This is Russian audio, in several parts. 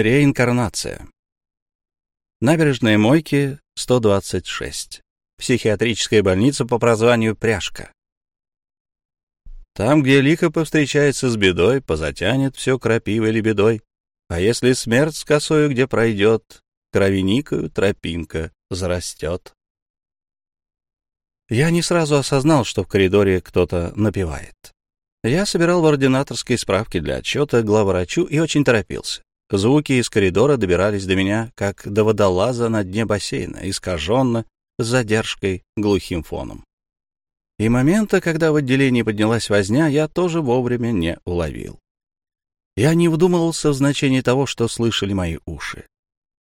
Реинкарнация. Набережные мойки, 126. Психиатрическая больница по прозванию Пряжка. Там, где лихо повстречается с бедой, позатянет все крапивой лебедой. А если смерть с косою где пройдет, кровяникою тропинка зарастет. Я не сразу осознал, что в коридоре кто-то напевает. Я собирал в ординаторской справке для отчета главврачу и очень торопился. Звуки из коридора добирались до меня, как до водолаза на дне бассейна, искаженно, с задержкой, глухим фоном. И момента, когда в отделении поднялась возня, я тоже вовремя не уловил. Я не вдумывался в значение того, что слышали мои уши.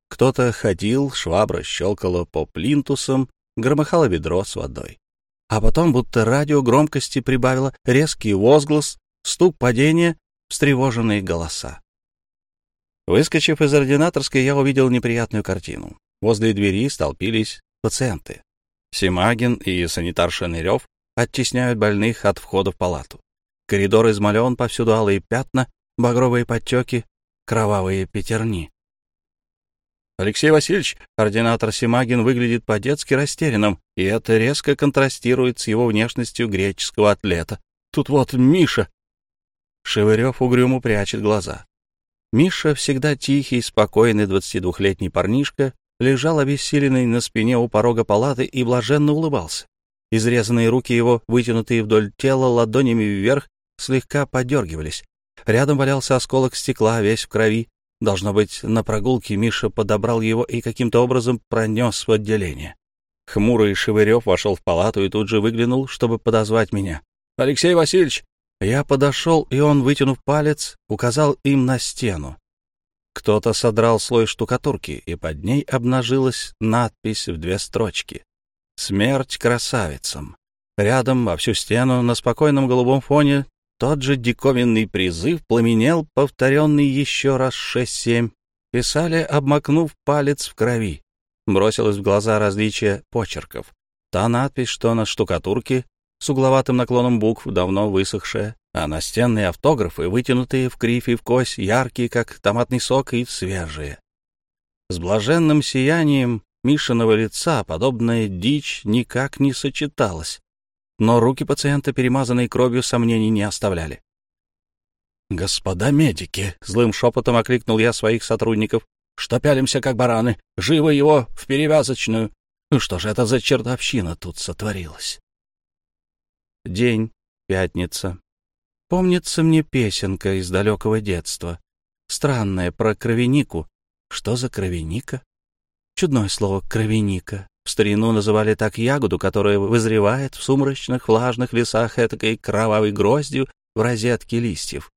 Кто-то ходил, швабра щелкала по плинтусам, громыхало ведро с водой. А потом, будто радио громкости прибавило резкий возглас, стук падения, встревоженные голоса. Выскочив из ординаторской, я увидел неприятную картину. Возле двери столпились пациенты. Симагин и санитар Шанырев оттесняют больных от входа в палату. Коридор измален, повсюду алые пятна, багровые подтеки, кровавые пятерни. Алексей Васильевич, ординатор Симагин, выглядит по-детски растерянным, и это резко контрастирует с его внешностью греческого атлета. Тут вот Миша. Шевырев угрюмо прячет глаза. Миша, всегда тихий, спокойный 22-летний парнишка, лежал обессиленный на спине у порога палаты и блаженно улыбался. Изрезанные руки его, вытянутые вдоль тела ладонями вверх, слегка подергивались. Рядом валялся осколок стекла, весь в крови. Должно быть, на прогулке Миша подобрал его и каким-то образом пронес в отделение. Хмурый Шевырев вошел в палату и тут же выглянул, чтобы подозвать меня. «Алексей Васильевич, я подошел, и он, вытянув палец, указал им на стену. Кто-то содрал слой штукатурки, и под ней обнажилась надпись в две строчки. «Смерть красавицам». Рядом, во всю стену, на спокойном голубом фоне, тот же диковинный призыв пламенел, повторенный еще раз шесть-семь. Писали, обмакнув палец в крови. Бросилось в глаза различие почерков. Та надпись, что на штукатурке, с угловатым наклоном букв, давно высохшая, а настенные автографы, вытянутые в кривь и в кось, яркие, как томатный сок, и свежие. С блаженным сиянием Мишиного лица подобная дичь никак не сочеталась, но руки пациента, перемазанные кровью, сомнений не оставляли. «Господа медики!» — злым шепотом окликнул я своих сотрудников. «Что пялимся, как бараны? Живо его в перевязочную! Ну что же это за чертовщина тут сотворилась?» День, пятница. Помнится мне песенка из далекого детства. Странная, про кровянику. Что за кровяника? Чудное слово «кровяника». В старину называли так ягоду, которая вызревает в сумрачных влажных лесах этакой кровавой гроздью в розетке листьев.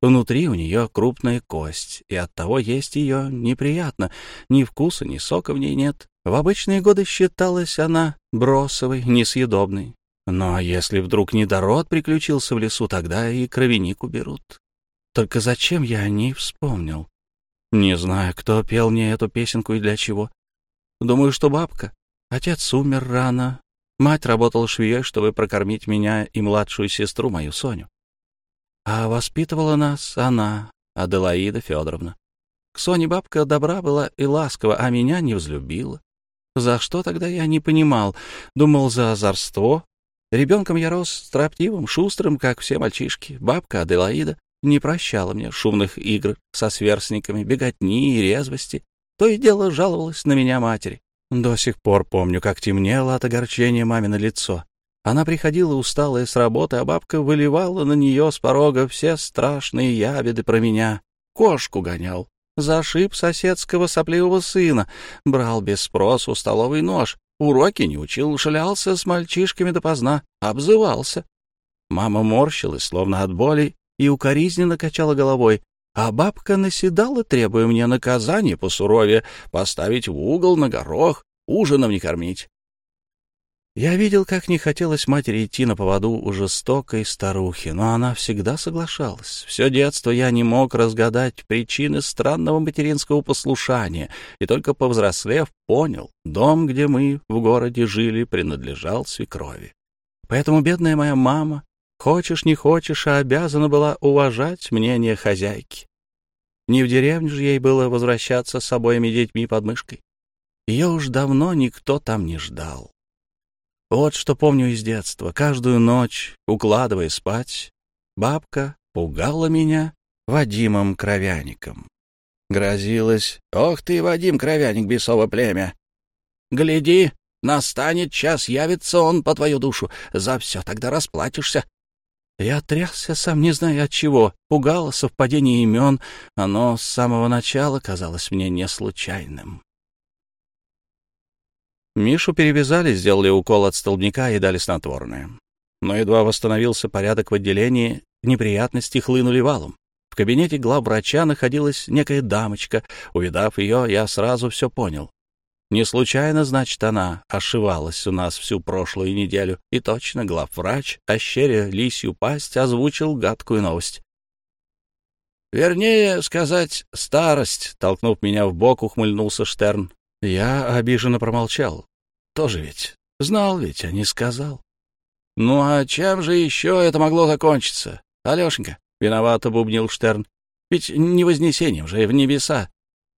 Внутри у нее крупная кость, и оттого есть ее неприятно. Ни вкуса, ни сока в ней нет. В обычные годы считалась она бросовой, несъедобной. Но если вдруг недород приключился в лесу, тогда и кровяник уберут. Только зачем я о ней вспомнил? Не знаю, кто пел мне эту песенку и для чего. Думаю, что бабка. Отец умер рано. Мать работала швеей, чтобы прокормить меня и младшую сестру, мою Соню. А воспитывала нас она, Аделаида Федоровна. К Соне бабка добра была и ласкова, а меня не взлюбила. За что тогда я не понимал? Думал, за озорство, Ребенком я рос строптивым, шустрым, как все мальчишки. Бабка Аделаида не прощала мне шумных игр со сверстниками, беготни и резвости. То и дело жаловалась на меня матери. До сих пор помню, как темнело от огорчения мамино лицо. Она приходила усталая с работы, а бабка выливала на нее с порога все страшные ябеды про меня. Кошку гонял, зашиб соседского сопливого сына, брал без спросу столовый нож, Уроки не учил, шлялся с мальчишками допоздна, обзывался. Мама морщилась, словно от боли, и укоризненно качала головой, а бабка наседала, требуя мне наказания посуровее, поставить в угол на горох, ужином не кормить. Я видел, как не хотелось матери идти на поводу у жестокой старухи, но она всегда соглашалась. Все детство я не мог разгадать причины странного материнского послушания, и только повзрослев понял, дом, где мы в городе жили, принадлежал свекрови. Поэтому бедная моя мама, хочешь не хочешь, а обязана была уважать мнение хозяйки. Не в деревню же ей было возвращаться с обоими детьми под мышкой. Ее уж давно никто там не ждал. Вот что помню из детства. Каждую ночь, укладывая спать, бабка пугала меня Вадимом Кровяником. Грозилась. «Ох ты, Вадим Кровяник, бесово племя! Гляди, настанет час, явится он по твою душу. За все тогда расплатишься». Я трясся, сам не зная от чего, пугало совпадение имен, оно с самого начала казалось мне не случайным. Мишу перевязали, сделали укол от столбняка и дали снотворное. Но едва восстановился порядок в отделении, неприятности хлынули валом. В кабинете главврача находилась некая дамочка. Увидав ее, я сразу все понял. Не случайно, значит, она ошивалась у нас всю прошлую неделю. И точно главврач, ощеря лисью пасть, озвучил гадкую новость. «Вернее сказать, старость», — толкнув меня в бок, ухмыльнулся Штерн. Я обиженно промолчал. Тоже ведь. Знал ведь, а не сказал. Ну а чем же еще это могло закончиться? Алешенька, виновато бубнил Штерн. Ведь не вознесением же в небеса.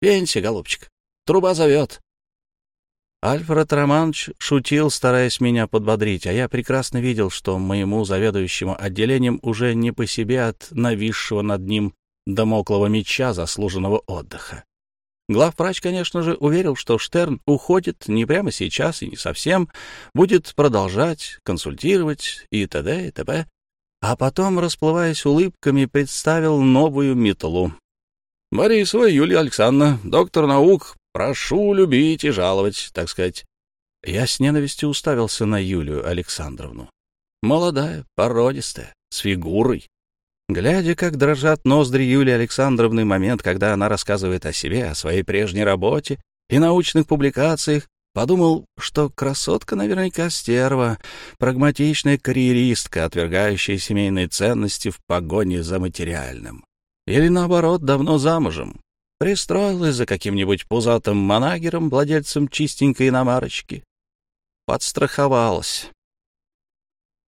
Пенсия, голубчик. Труба зовет. Альфред Романович шутил, стараясь меня подбодрить, а я прекрасно видел, что моему заведующему отделением уже не по себе от нависшего над ним домоклого меча заслуженного отдыха. Главврач, конечно же, уверил, что Штерн уходит не прямо сейчас и не совсем, будет продолжать консультировать и т.д. и т.п., а потом, расплываясь улыбками, представил новую метлу. «Борисова Юлия Александровна, доктор наук, прошу любить и жаловать, так сказать». Я с ненавистью уставился на Юлию Александровну. Молодая, породистая, с фигурой, Глядя, как дрожат ноздри Юлии Александровны момент, когда она рассказывает о себе, о своей прежней работе и научных публикациях, подумал, что красотка наверняка стерва, прагматичная карьеристка, отвергающая семейные ценности в погоне за материальным. Или, наоборот, давно замужем. Пристроилась за каким-нибудь пузатым манагером, владельцем чистенькой иномарочки. Подстраховалась.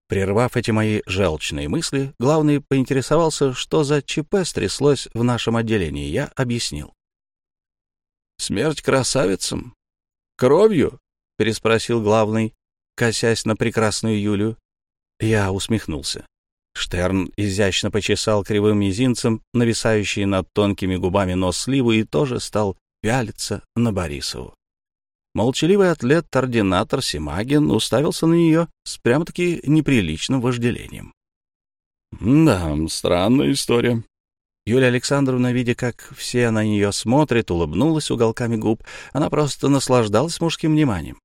Прервав эти мои желчные мысли, главный поинтересовался, что за ЧП стряслось в нашем отделении. Я объяснил. «Смерть красавицам? Кровью?» — переспросил главный, косясь на прекрасную Юлю. Я усмехнулся. Штерн изящно почесал кривым мизинцем, нависающий над тонкими губами нос сливу, и тоже стал пялиться на Борисову. Молчаливый атлет-ординатор Симагин уставился на нее с прямо-таки неприличным вожделением. «Да, странная история». Юлия Александровна, видя, как все на нее смотрят, улыбнулась уголками губ. Она просто наслаждалась мужским вниманием.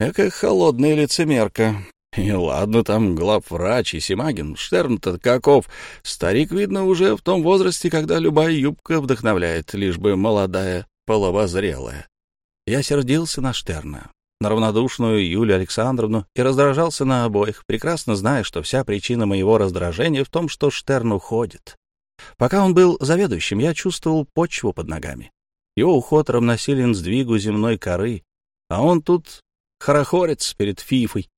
«Экая холодная лицемерка. И ладно, там главврач и Симагин, Штерн-то каков. Старик, видно, уже в том возрасте, когда любая юбка вдохновляет, лишь бы молодая, половозрелая. Я сердился на Штерна, на равнодушную Юлию Александровну и раздражался на обоих, прекрасно зная, что вся причина моего раздражения в том, что Штерн уходит. Пока он был заведующим, я чувствовал почву под ногами. Его уход равносилен сдвигу земной коры, а он тут хорохорец перед фифой.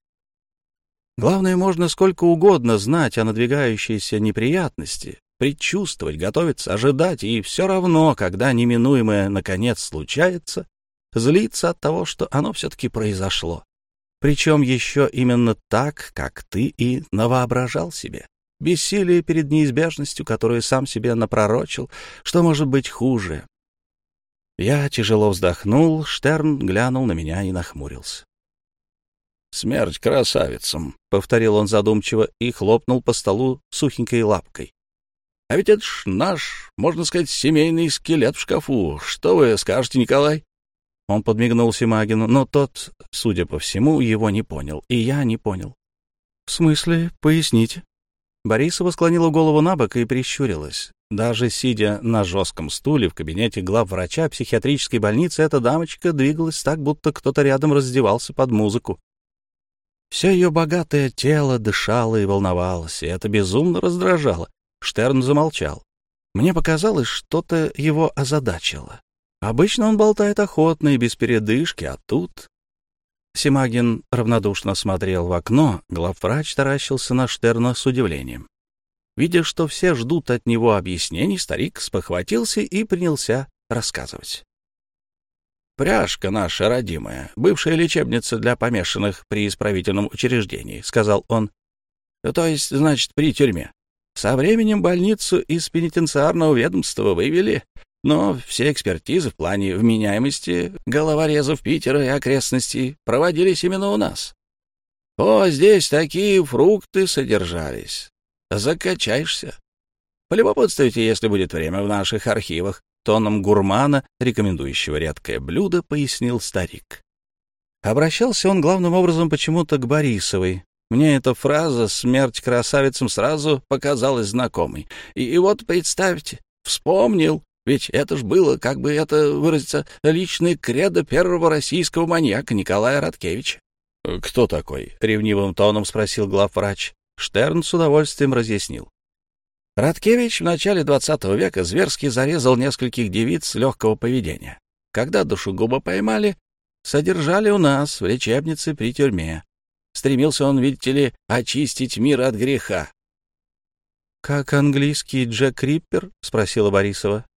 Главное, можно сколько угодно знать о надвигающейся неприятности, предчувствовать, готовиться, ожидать, и все равно, когда неминуемое наконец случается, злиться от того, что оно все-таки произошло. Причем еще именно так, как ты и навоображал себе. Бессилие перед неизбежностью, которую сам себе напророчил, что может быть хуже. Я тяжело вздохнул, Штерн глянул на меня и нахмурился. «Смерть красавицам», — повторил он задумчиво и хлопнул по столу сухенькой лапкой. «А ведь это ж наш, можно сказать, семейный скелет в шкафу. Что вы скажете, Николай?» Он подмигнул Симагину, но тот, судя по всему, его не понял, и я не понял. — В смысле? Поясните. Борисова склонила голову на бок и прищурилась. Даже сидя на жестком стуле в кабинете главврача психиатрической больницы, эта дамочка двигалась так, будто кто-то рядом раздевался под музыку. Все ее богатое тело дышало и волновалось, и это безумно раздражало. Штерн замолчал. Мне показалось, что-то его озадачило. Обычно он болтает охотно и без передышки, а тут... Симагин равнодушно смотрел в окно, главврач таращился на Штерна с удивлением. Видя, что все ждут от него объяснений, старик спохватился и принялся рассказывать. «Пряжка наша родимая, бывшая лечебница для помешанных при исправительном учреждении», — сказал он. «То есть, значит, при тюрьме. Со временем больницу из пенитенциарного ведомства вывели, но все экспертизы в плане вменяемости головорезов Питера и окрестностей проводились именно у нас. О, здесь такие фрукты содержались. Закачаешься. Полюбопытствуйте, если будет время в наших архивах. Тоном гурмана, рекомендующего редкое блюдо, пояснил старик. Обращался он главным образом почему-то к Борисовой. Мне эта фраза «смерть красавицам» сразу показалась знакомой. И, и вот представьте, вспомнил, ведь это ж было, как бы это выразиться, личный кредо первого российского маньяка Николая Радкевича. «Кто такой?» — ревнивым тоном спросил главврач. Штерн с удовольствием разъяснил. Радкевич в начале XX века зверски зарезал нескольких девиц легкого поведения. Когда душегуба поймали, содержали у нас в лечебнице при тюрьме. Стремился он, видите ли, очистить мир от греха. — Как английский Джек Риппер? — спросила Борисова. —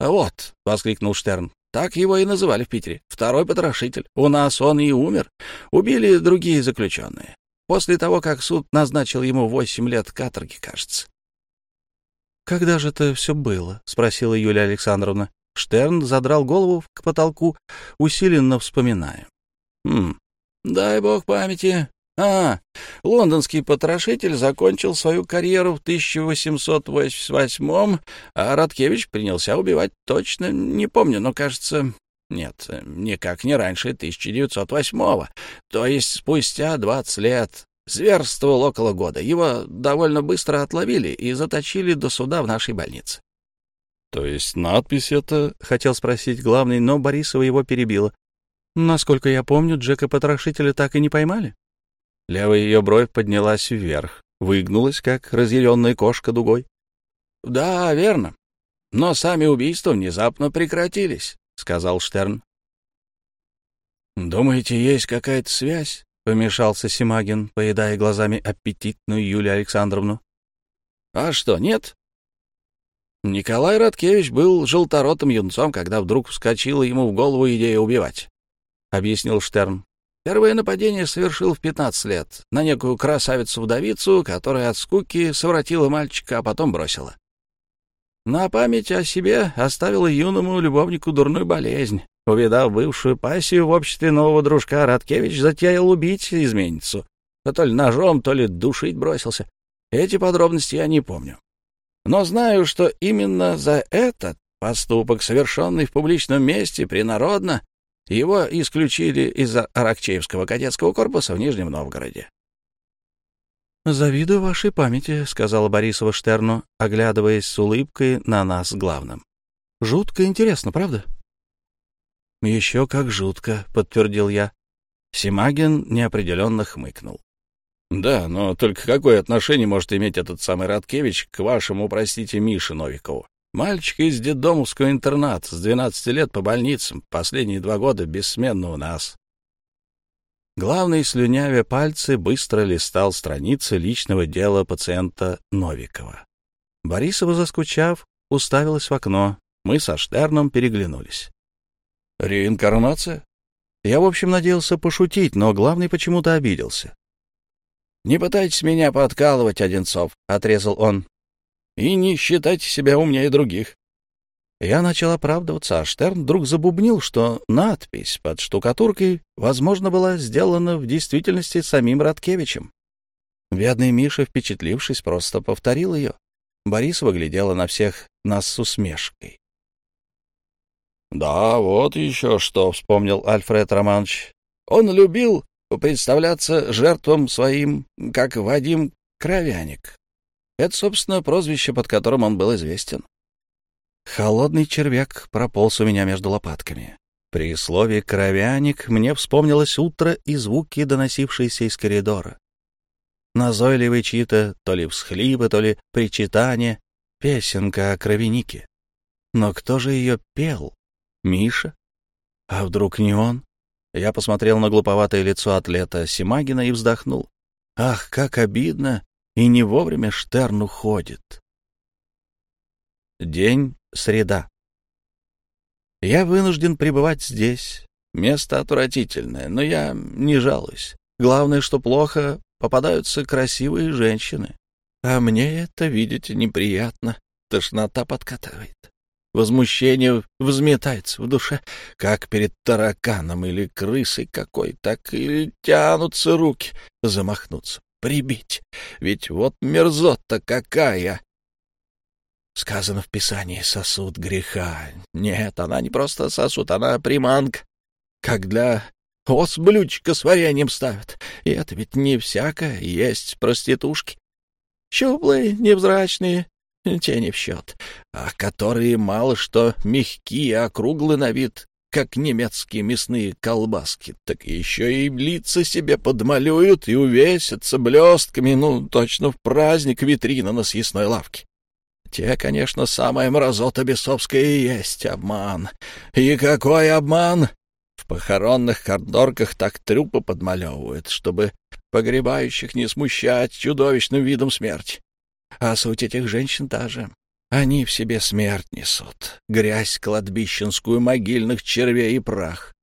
Вот, — воскликнул Штерн, — так его и называли в Питере. Второй потрошитель. У нас он и умер. Убили другие заключенные. После того, как суд назначил ему восемь лет каторги, кажется. — Когда же это все было? — спросила Юлия Александровна. Штерн задрал голову к потолку, усиленно вспоминая. — Хм, дай бог памяти. А, лондонский потрошитель закончил свою карьеру в 1888-м, а Радкевич принялся убивать точно, не помню, но, кажется, нет, никак не раньше 1908-го, то есть спустя 20 лет. Зверствовал около года. Его довольно быстро отловили и заточили до суда в нашей больнице. — То есть надпись это? — хотел спросить главный, но Борисова его перебила. — Насколько я помню, Джека-потрошителя так и не поймали. Левая ее бровь поднялась вверх, выгнулась, как разъяренная кошка дугой. — Да, верно. Но сами убийства внезапно прекратились. — сказал Штерн. «Думаете, есть какая-то связь?» — помешался Симагин, поедая глазами аппетитную Юлию Александровну. «А что, нет?» Николай Радкевич был желторотым юнцом, когда вдруг вскочила ему в голову идея убивать, — объяснил Штерн. Первое нападение совершил в 15 лет на некую красавицу-вдовицу, которая от скуки совратила мальчика, а потом бросила. На память о себе оставила юному любовнику дурную болезнь. Увидав бывшую пассию в обществе нового дружка, Радкевич затеял убить изменницу. То ли ножом, то ли душить бросился. Эти подробности я не помню. Но знаю, что именно за этот поступок, совершенный в публичном месте, принародно, его исключили из Аракчеевского кадетского корпуса в Нижнем Новгороде. «Завидую вашей памяти», — сказала Борисова Штерну, оглядываясь с улыбкой на нас главным. «Жутко интересно, правда?» «Еще как жутко», — подтвердил я. Симагин неопределенно хмыкнул. «Да, но только какое отношение может иметь этот самый Радкевич к вашему, простите, Мише Новикову? Мальчик из детдомовского интерната с 12 лет по больницам, последние два года бессменно у нас. Главный, слюнявя пальцы, быстро листал страницы личного дела пациента Новикова. Борисова, заскучав, уставилась в окно. Мы со Штерном переглянулись. «Реинкарнация?» Я, в общем, надеялся пошутить, но главный почему-то обиделся. «Не пытайтесь меня подкалывать, Одинцов», — отрезал он. «И не считайте себя умнее других. Я начал оправдываться, а Штерн вдруг забубнил, что надпись под штукатуркой, возможно, была сделана в действительности самим Радкевичем. Бедный Миша, впечатлившись, просто повторил ее. Борисова глядела на всех нас с усмешкой. «Да, вот еще что», — вспомнил Альфред Романович. «Он любил представляться жертвам своим, как Вадим Кровяник. Это, собственно, прозвище, под которым он был известен. Холодный червяк прополз у меня между лопатками. При слове «кровяник» мне вспомнилось утро и звуки, доносившиеся из коридора. Назойливые чьи-то то ли всхлипы, то ли причитания, песенка о кровянике. Но кто же ее пел? Миша? А вдруг не он? Я посмотрел на глуповатое лицо атлета Симагина и вздохнул. Ах, как обидно, и не вовремя Штерн уходит. День среда. Я вынужден пребывать здесь. Место отвратительное, но я не жалуюсь. Главное, что плохо попадаются красивые женщины. А мне это видеть неприятно. Тошнота подкатывает. Возмущение взметается в душе, как перед тараканом или крысой какой, так и тянутся руки замахнуться, прибить. Ведь вот мерзота какая! Сказано в Писании «сосуд греха». Нет, она не просто сосуд, она приманка, как для ос блюдечко с вареньем ставят. И это ведь не всякое, есть проститушки. Щуплые, невзрачные, те не в счет, а которые мало что мягкие, округлые на вид, как немецкие мясные колбаски, так еще и лица себе подмалюют и увесятся блестками, ну, точно в праздник витрина на съестной лавке. Те, конечно, самая мразота бесовская и есть обман. И какой обман! В похоронных кордорках так трупы подмалевывают, чтобы погребающих не смущать чудовищным видом смерти. А суть этих женщин та же. Они в себе смерть несут, грязь кладбищенскую, могильных червей и прах.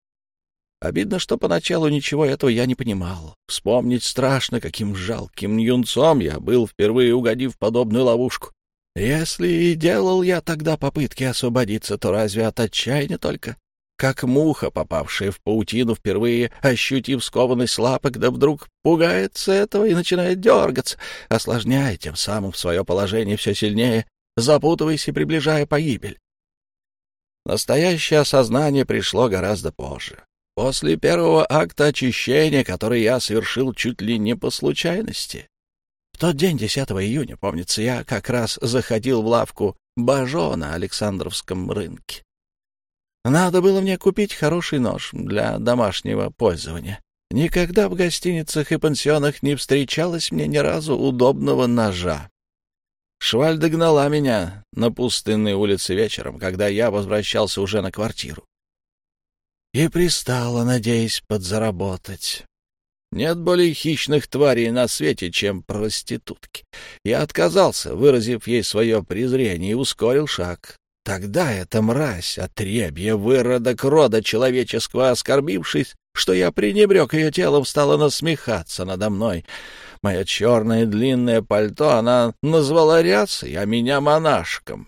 Обидно, что поначалу ничего этого я не понимал. Вспомнить страшно, каким жалким юнцом я был, впервые угодив в подобную ловушку. Если и делал я тогда попытки освободиться, то разве от отчаяния только? Как муха, попавшая в паутину, впервые ощутив скованность лапок, да вдруг пугается этого и начинает дергаться, осложняя тем самым свое положение все сильнее, запутываясь и приближая погибель. Настоящее осознание пришло гораздо позже. После первого акта очищения, который я совершил чуть ли не по случайности. В тот день, 10 июня, помнится, я как раз заходил в лавку Бажо на Александровском рынке. Надо было мне купить хороший нож для домашнего пользования. Никогда в гостиницах и пансионах не встречалось мне ни разу удобного ножа. Шваль догнала меня на пустынной улице вечером, когда я возвращался уже на квартиру. И пристала, надеясь подзаработать. Нет более хищных тварей на свете, чем проститутки. Я отказался, выразив ей свое презрение, и ускорил шаг. Тогда эта мразь, отребье, выродок рода человеческого, оскорбившись, что я пренебрег ее телом, стала насмехаться надо мной. Мое черное длинное пальто она назвала рясой, а меня монашком.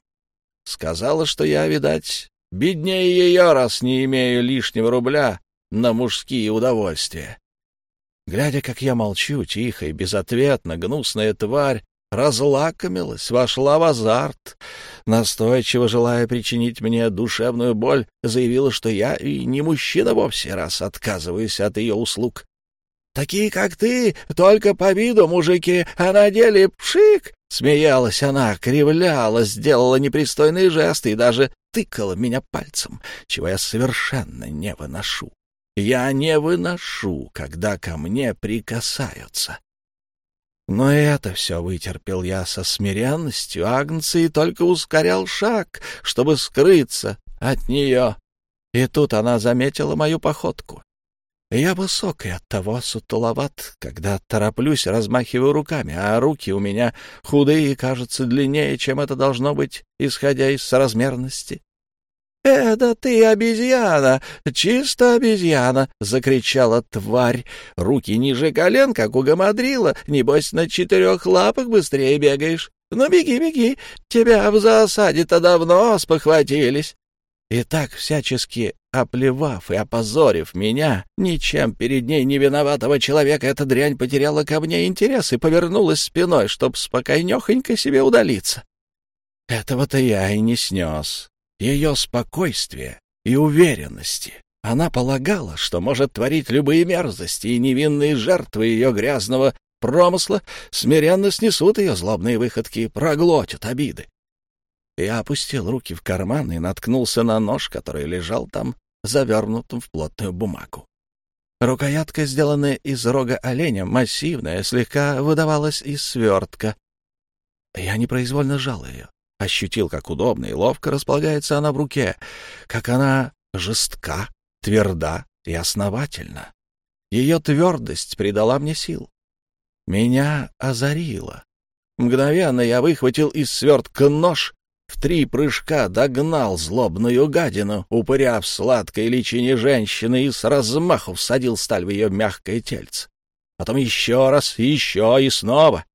Сказала, что я, видать, беднее ее, раз не имею лишнего рубля на мужские удовольствия. Глядя, как я молчу, тихо и безответно, гнусная тварь разлакомилась, вошла в азарт, настойчиво желая причинить мне душевную боль, заявила, что я и не мужчина вовсе, раз отказываюсь от ее услуг. Такие, как ты, только по виду мужики, а на деле пшик!» Смеялась она, кривляла, сделала непристойные жесты и даже тыкала меня пальцем, чего я совершенно не выношу. Я не выношу, когда ко мне прикасаются. Но это все вытерпел я со смиренностью Агнца и только ускорял шаг, чтобы скрыться от нее. И тут она заметила мою походку. Я высок и оттого сутуловат, когда тороплюсь, размахиваю руками, а руки у меня худые и кажутся длиннее, чем это должно быть, исходя из соразмерности. — Это ты обезьяна, чисто обезьяна! — закричала тварь. Руки ниже колен, как у гамадрила. Небось, на четырех лапах быстрее бегаешь. Ну, беги, беги, тебя в засаде-то давно спохватились. И так всячески оплевав и опозорив меня, ничем перед ней не виноватого человека, эта дрянь потеряла ко мне интерес и повернулась спиной, чтоб спокойнехонько себе удалиться. Этого-то я и не снес. Ее спокойствие и уверенности. Она полагала, что может творить любые мерзости, и невинные жертвы ее грязного промысла смиренно снесут ее злобные выходки и проглотят обиды. Я опустил руки в карман и наткнулся на нож, который лежал там, завернутым в плотную бумагу. Рукоятка, сделанная из рога оленя, массивная, слегка выдавалась из свертка. Я непроизвольно сжал ее, ощутил, как удобно и ловко располагается она в руке, как она жестка, тверда и основательна. Ее твердость придала мне сил. Меня озарило. Мгновенно я выхватил из свертка нож, в три прыжка догнал злобную гадину, упыря в сладкой личине женщины и с размаху всадил сталь в ее мягкое тельце. Потом еще раз, еще и снова.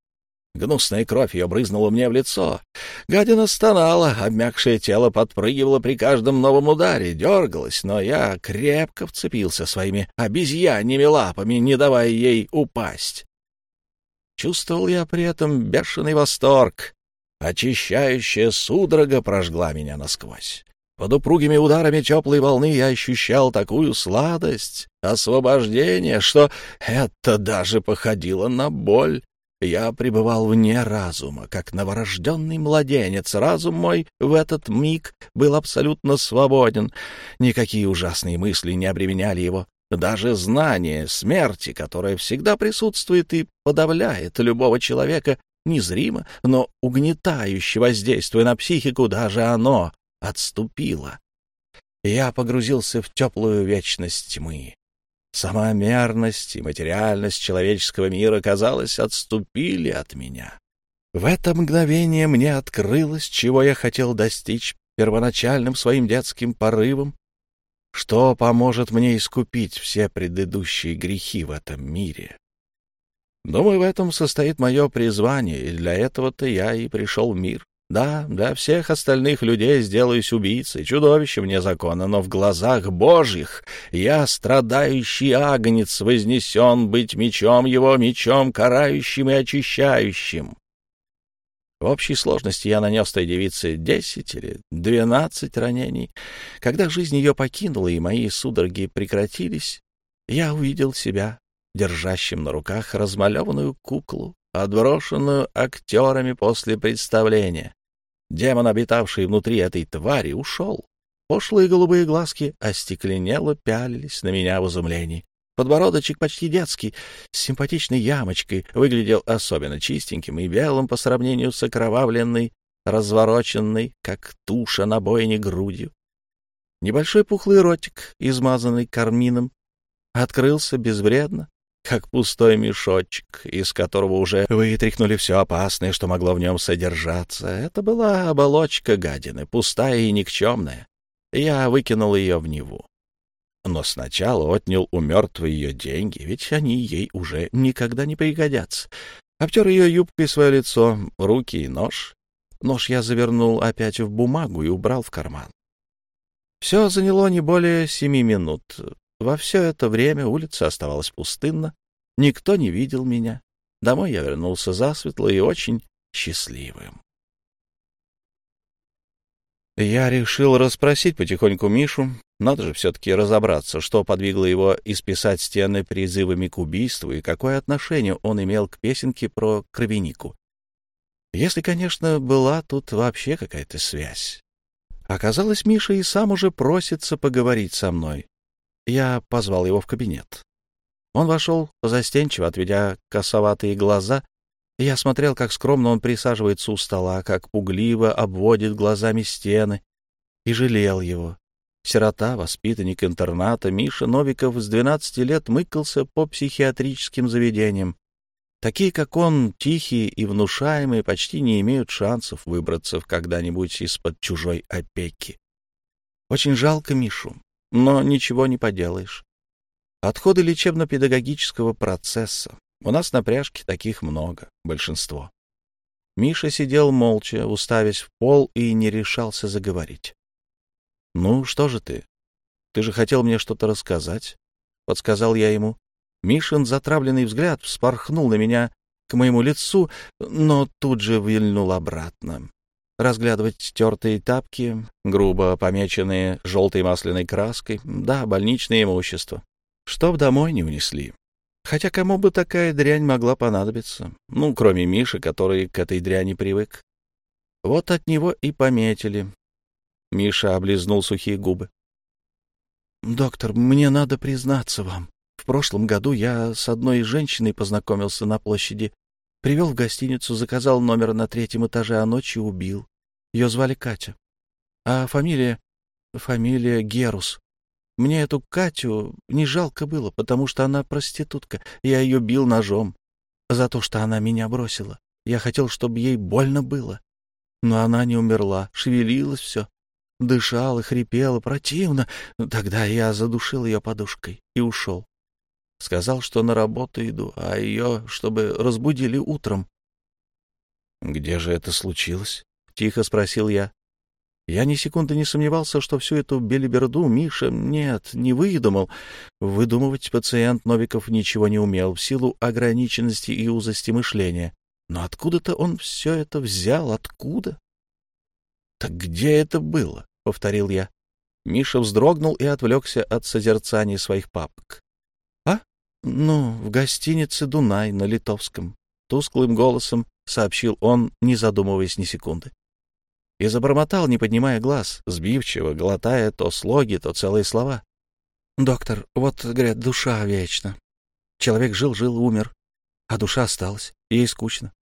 Гнусная кровь ее брызнула мне в лицо. Гадина стонала, обмякшее тело подпрыгивало при каждом новом ударе, дергалось, но я крепко вцепился своими обезьяньими лапами, не давая ей упасть. Чувствовал я при этом бешеный восторг. Очищающая судорога прожгла меня насквозь. Под упругими ударами теплой волны я ощущал такую сладость, освобождение, что это даже походило на боль. Я пребывал вне разума, как новорожденный младенец. Разум мой в этот миг был абсолютно свободен. Никакие ужасные мысли не обременяли его. Даже знание смерти, которое всегда присутствует и подавляет любого человека, незримо, но угнетающе воздействуя на психику, даже оно отступило. Я погрузился в теплую вечность тьмы. Сама мерность и материальность человеческого мира, казалось, отступили от меня. В это мгновение мне открылось, чего я хотел достичь первоначальным своим детским порывом, что поможет мне искупить все предыдущие грехи в этом мире. Думаю, в этом состоит мое призвание, и для этого-то я и пришел в мир. Да, для всех остальных людей сделаюсь убийцей, чудовищем вне закона, но в глазах Божьих я страдающий агнец, вознесен быть мечом его, мечом карающим и очищающим. В общей сложности я нанес той девице десять или двенадцать ранений. Когда жизнь ее покинула и мои судороги прекратились, я увидел себя, держащим на руках размалеванную куклу, отброшенную актерами после представления. Демон, обитавший внутри этой твари, ушел. Пошлые голубые глазки остекленело пялились на меня в изумлении. Подбородочек почти детский, с симпатичной ямочкой, выглядел особенно чистеньким и белым по сравнению с окровавленной, развороченной, как туша на бойне грудью. Небольшой пухлый ротик, измазанный кармином, открылся безвредно, как пустой мешочек, из которого уже вытряхнули все опасное, что могло в нем содержаться. Это была оболочка гадины, пустая и никчемная. Я выкинул ее в Неву. Но сначала отнял у мертвой ее деньги, ведь они ей уже никогда не пригодятся. Обтер ее юбкой свое лицо, руки и нож. Нож я завернул опять в бумагу и убрал в карман. Все заняло не более семи минут. Во все это время улица оставалась пустынна, никто не видел меня. Домой я вернулся засветло и очень счастливым. Я решил расспросить потихоньку Мишу. Надо же все-таки разобраться, что подвигло его исписать стены призывами к убийству и какое отношение он имел к песенке про кровянику. Если, конечно, была тут вообще какая-то связь. Оказалось, Миша и сам уже просится поговорить со мной. Я позвал его в кабинет. Он вошел, застенчиво отведя косоватые глаза. Я смотрел, как скромно он присаживается у стола, как пугливо обводит глазами стены, и жалел его. Сирота, воспитанник интерната, Миша Новиков с 12 лет мыкался по психиатрическим заведениям. Такие, как он, тихие и внушаемые, почти не имеют шансов выбраться когда-нибудь из-под чужой опеки. Очень жалко Мишу но ничего не поделаешь. Отходы лечебно-педагогического процесса. У нас на пряжке таких много, большинство. Миша сидел молча, уставясь в пол, и не решался заговорить. — Ну, что же ты? Ты же хотел мне что-то рассказать? — подсказал я ему. Мишин затравленный взгляд вспорхнул на меня к моему лицу, но тут же вильнул обратно разглядывать стертые тапки, грубо помеченные желтой масляной краской, да, больничное имущество. Чтоб домой не унесли. Хотя кому бы такая дрянь могла понадобиться? Ну, кроме Миши, который к этой дряни привык. Вот от него и пометили. Миша облизнул сухие губы. «Доктор, мне надо признаться вам. В прошлом году я с одной женщиной познакомился на площади Привел в гостиницу, заказал номер на третьем этаже, а ночью убил. Ее звали Катя. А фамилия... фамилия Герус. Мне эту Катю не жалко было, потому что она проститутка. Я ее бил ножом за то, что она меня бросила. Я хотел, чтобы ей больно было. Но она не умерла, шевелилась все, дышала, хрипела, противно. Тогда я задушил ее подушкой и ушел. Сказал, что на работу иду, а ее, чтобы разбудили утром. — Где же это случилось? — тихо спросил я. Я ни секунды не сомневался, что всю эту белиберду Миша, нет, не выдумал. Выдумывать пациент Новиков ничего не умел в силу ограниченности и узости мышления. Но откуда-то он все это взял, откуда? — Так где это было? — повторил я. Миша вздрогнул и отвлекся от созерцания своих папок.? Ну, в гостинице «Дунай» на Литовском. Тусклым голосом сообщил он, не задумываясь ни секунды и забормотал, не поднимая глаз, сбивчиво, глотая то слоги, то целые слова. «Доктор, вот, говорят, душа вечна. Человек жил-жил, умер, а душа осталась, ей скучно.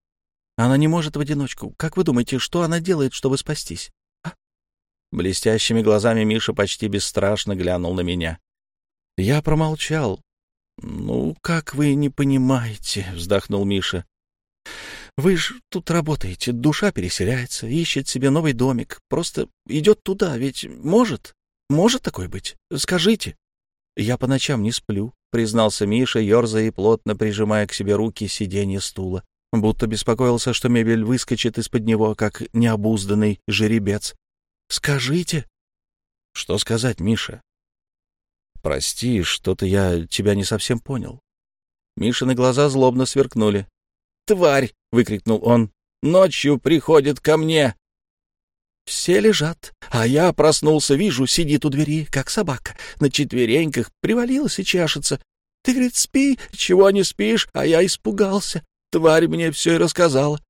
Она не может в одиночку. Как вы думаете, что она делает, чтобы спастись?» а? Блестящими глазами Миша почти бесстрашно глянул на меня. Я промолчал. «Ну, как вы не понимаете?» — вздохнул Миша. Вы же тут работаете, душа переселяется, ищет себе новый домик, просто идет туда, ведь может, может такое быть? Скажите. Я по ночам не сплю, признался Миша, ерзая и плотно прижимая к себе руки сиденья стула, будто беспокоился, что мебель выскочит из-под него, как необузданный жеребец. Скажите. Что сказать, Миша? Прости, что-то я тебя не совсем понял. Мишины глаза злобно сверкнули тварь!» — выкрикнул он. «Ночью приходит ко мне!» Все лежат, а я проснулся, вижу, сидит у двери, как собака, на четвереньках, привалилась и чашется. Ты, говорит, спи, чего не спишь, а я испугался. Тварь мне все и рассказала.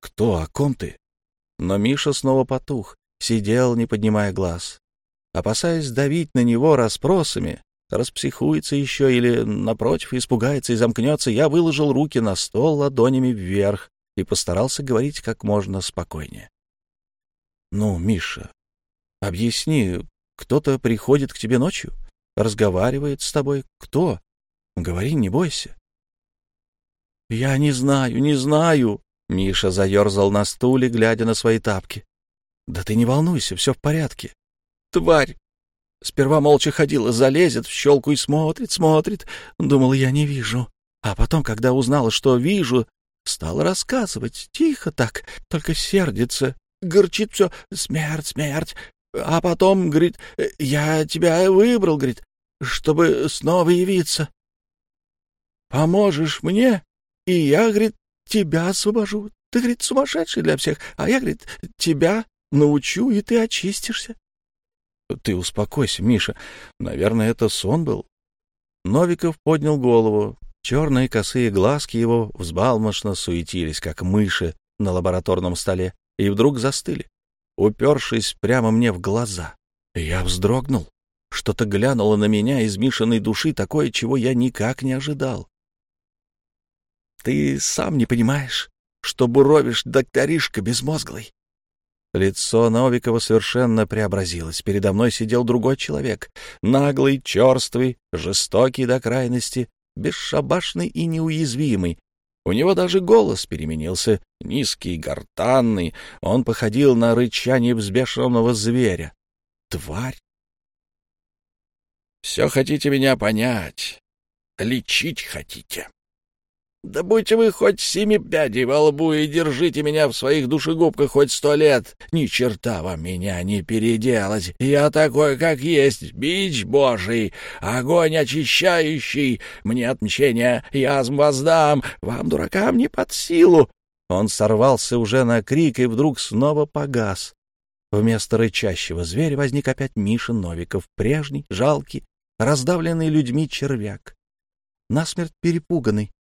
Кто, о ком ты? Но Миша снова потух, сидел, не поднимая глаз. Опасаясь давить на него расспросами, распсихуется еще или, напротив, испугается и замкнется, я выложил руки на стол ладонями вверх и постарался говорить как можно спокойнее. — Ну, Миша, объясни, кто-то приходит к тебе ночью, разговаривает с тобой. Кто? Говори, не бойся. — Я не знаю, не знаю. Миша заерзал на стуле, глядя на свои тапки. — Да ты не волнуйся, все в порядке. — Тварь! Сперва молча ходила, залезет в щелку и смотрит, смотрит. Думала, я не вижу. А потом, когда узнала, что вижу, стала рассказывать. Тихо так, только сердится. Горчит все. Смерть, смерть. А потом, говорит, я тебя выбрал, говорит, чтобы снова явиться. Поможешь мне, и я, говорит, тебя освобожу. Ты, говорит, сумасшедший для всех, а я, говорит, тебя научу, и ты очистишься. Ты успокойся, Миша. Наверное, это сон был. Новиков поднял голову. Черные косые глазки его взбалмошно суетились, как мыши на лабораторном столе, и вдруг застыли, упершись прямо мне в глаза. Я вздрогнул. Что-то глянуло на меня из Мишиной души, такое, чего я никак не ожидал. «Ты сам не понимаешь, что буровишь докторишка безмозглый. Лицо Новикова совершенно преобразилось. Передо мной сидел другой человек. Наглый, черствый, жестокий до крайности, бесшабашный и неуязвимый. У него даже голос переменился, низкий, гортанный. Он походил на рычание взбешенного зверя. Тварь! «Все хотите меня понять, лечить хотите. Да будьте вы хоть семи пядей во лбу и держите меня в своих душегубках хоть сто лет, ни черта вам меня не переделать. Я такой, как есть, бич божий, огонь очищающий, мне отмщение язм воздам, вам, дуракам, не под силу. Он сорвался уже на крик и вдруг снова погас. Вместо рычащего зверя возник опять Миша Новиков, прежний, жалкий, раздавленный людьми червяк. Насмерть перепуганный,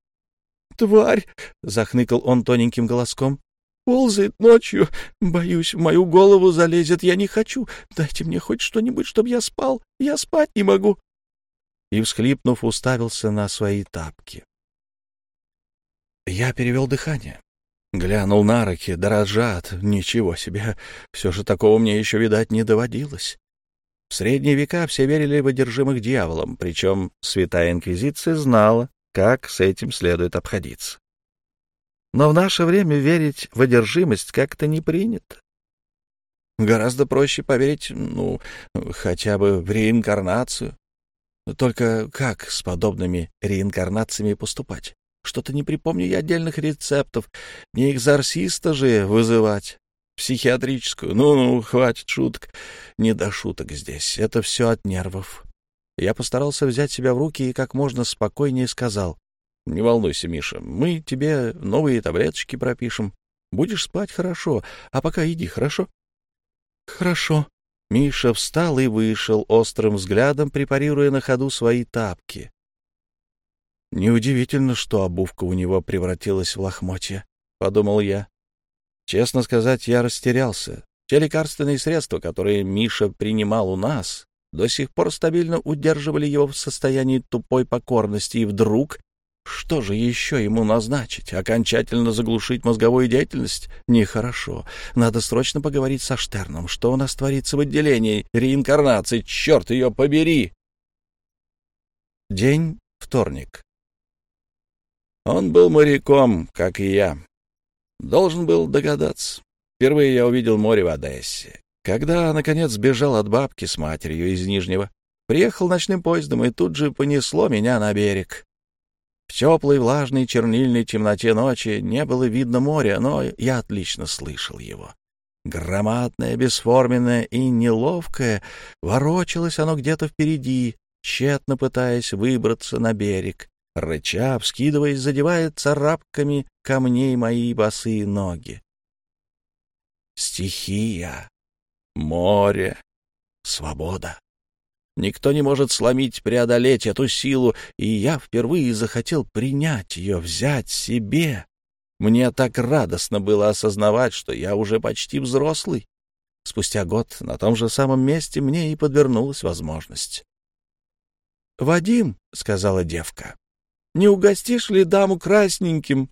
тварь!» — захныкал он тоненьким голоском. «Ползает ночью. Боюсь, в мою голову залезет. Я не хочу. Дайте мне хоть что-нибудь, чтобы я спал. Я спать не могу». И, всхлипнув, уставился на свои тапки. Я перевел дыхание. Глянул на руки, дрожат. Ничего себе, все же такого мне еще, видать, не доводилось. В средние века все верили в одержимых дьяволом, причем святая инквизиция знала, как с этим следует обходиться. Но в наше время верить в одержимость как-то не принято. Гораздо проще поверить, ну, хотя бы в реинкарнацию. Только как с подобными реинкарнациями поступать? Что-то не припомню я отдельных рецептов. Не экзорциста же вызывать. Психиатрическую. Ну-ну, хватит шуток. Не до шуток здесь. Это все от нервов. Я постарался взять себя в руки и как можно спокойнее сказал. «Не волнуйся, Миша, мы тебе новые таблеточки пропишем. Будешь спать хорошо, а пока иди, хорошо?» «Хорошо». Миша встал и вышел, острым взглядом препарируя на ходу свои тапки. «Неудивительно, что обувка у него превратилась в лохмотья», — подумал я. Честно сказать, я растерялся. Те лекарственные средства, которые Миша принимал у нас, до сих пор стабильно удерживали его в состоянии тупой покорности, и вдруг... Что же еще ему назначить? Окончательно заглушить мозговую деятельность? Нехорошо. Надо срочно поговорить со Штерном. Что у нас творится в отделении? Реинкарнации, черт ее побери! День вторник. Он был моряком, как и я. Должен был догадаться. Впервые я увидел море в Одессе. Когда, наконец, сбежал от бабки с матерью из Нижнего, приехал ночным поездом, и тут же понесло меня на берег. В теплой, влажной, чернильной темноте ночи не было видно моря, но я отлично слышал его. Громадное, бесформенное и неловкое, ворочалось оно где-то впереди, тщетно пытаясь выбраться на берег. Рыча, вскидываясь, задевает царапками камней мои босые ноги. Стихия море, свобода. Никто не может сломить, преодолеть эту силу, и я впервые захотел принять ее, взять себе. Мне так радостно было осознавать, что я уже почти взрослый. Спустя год на том же самом месте мне и подвернулась возможность. — Вадим, — сказала девка, — не угостишь ли даму красненьким?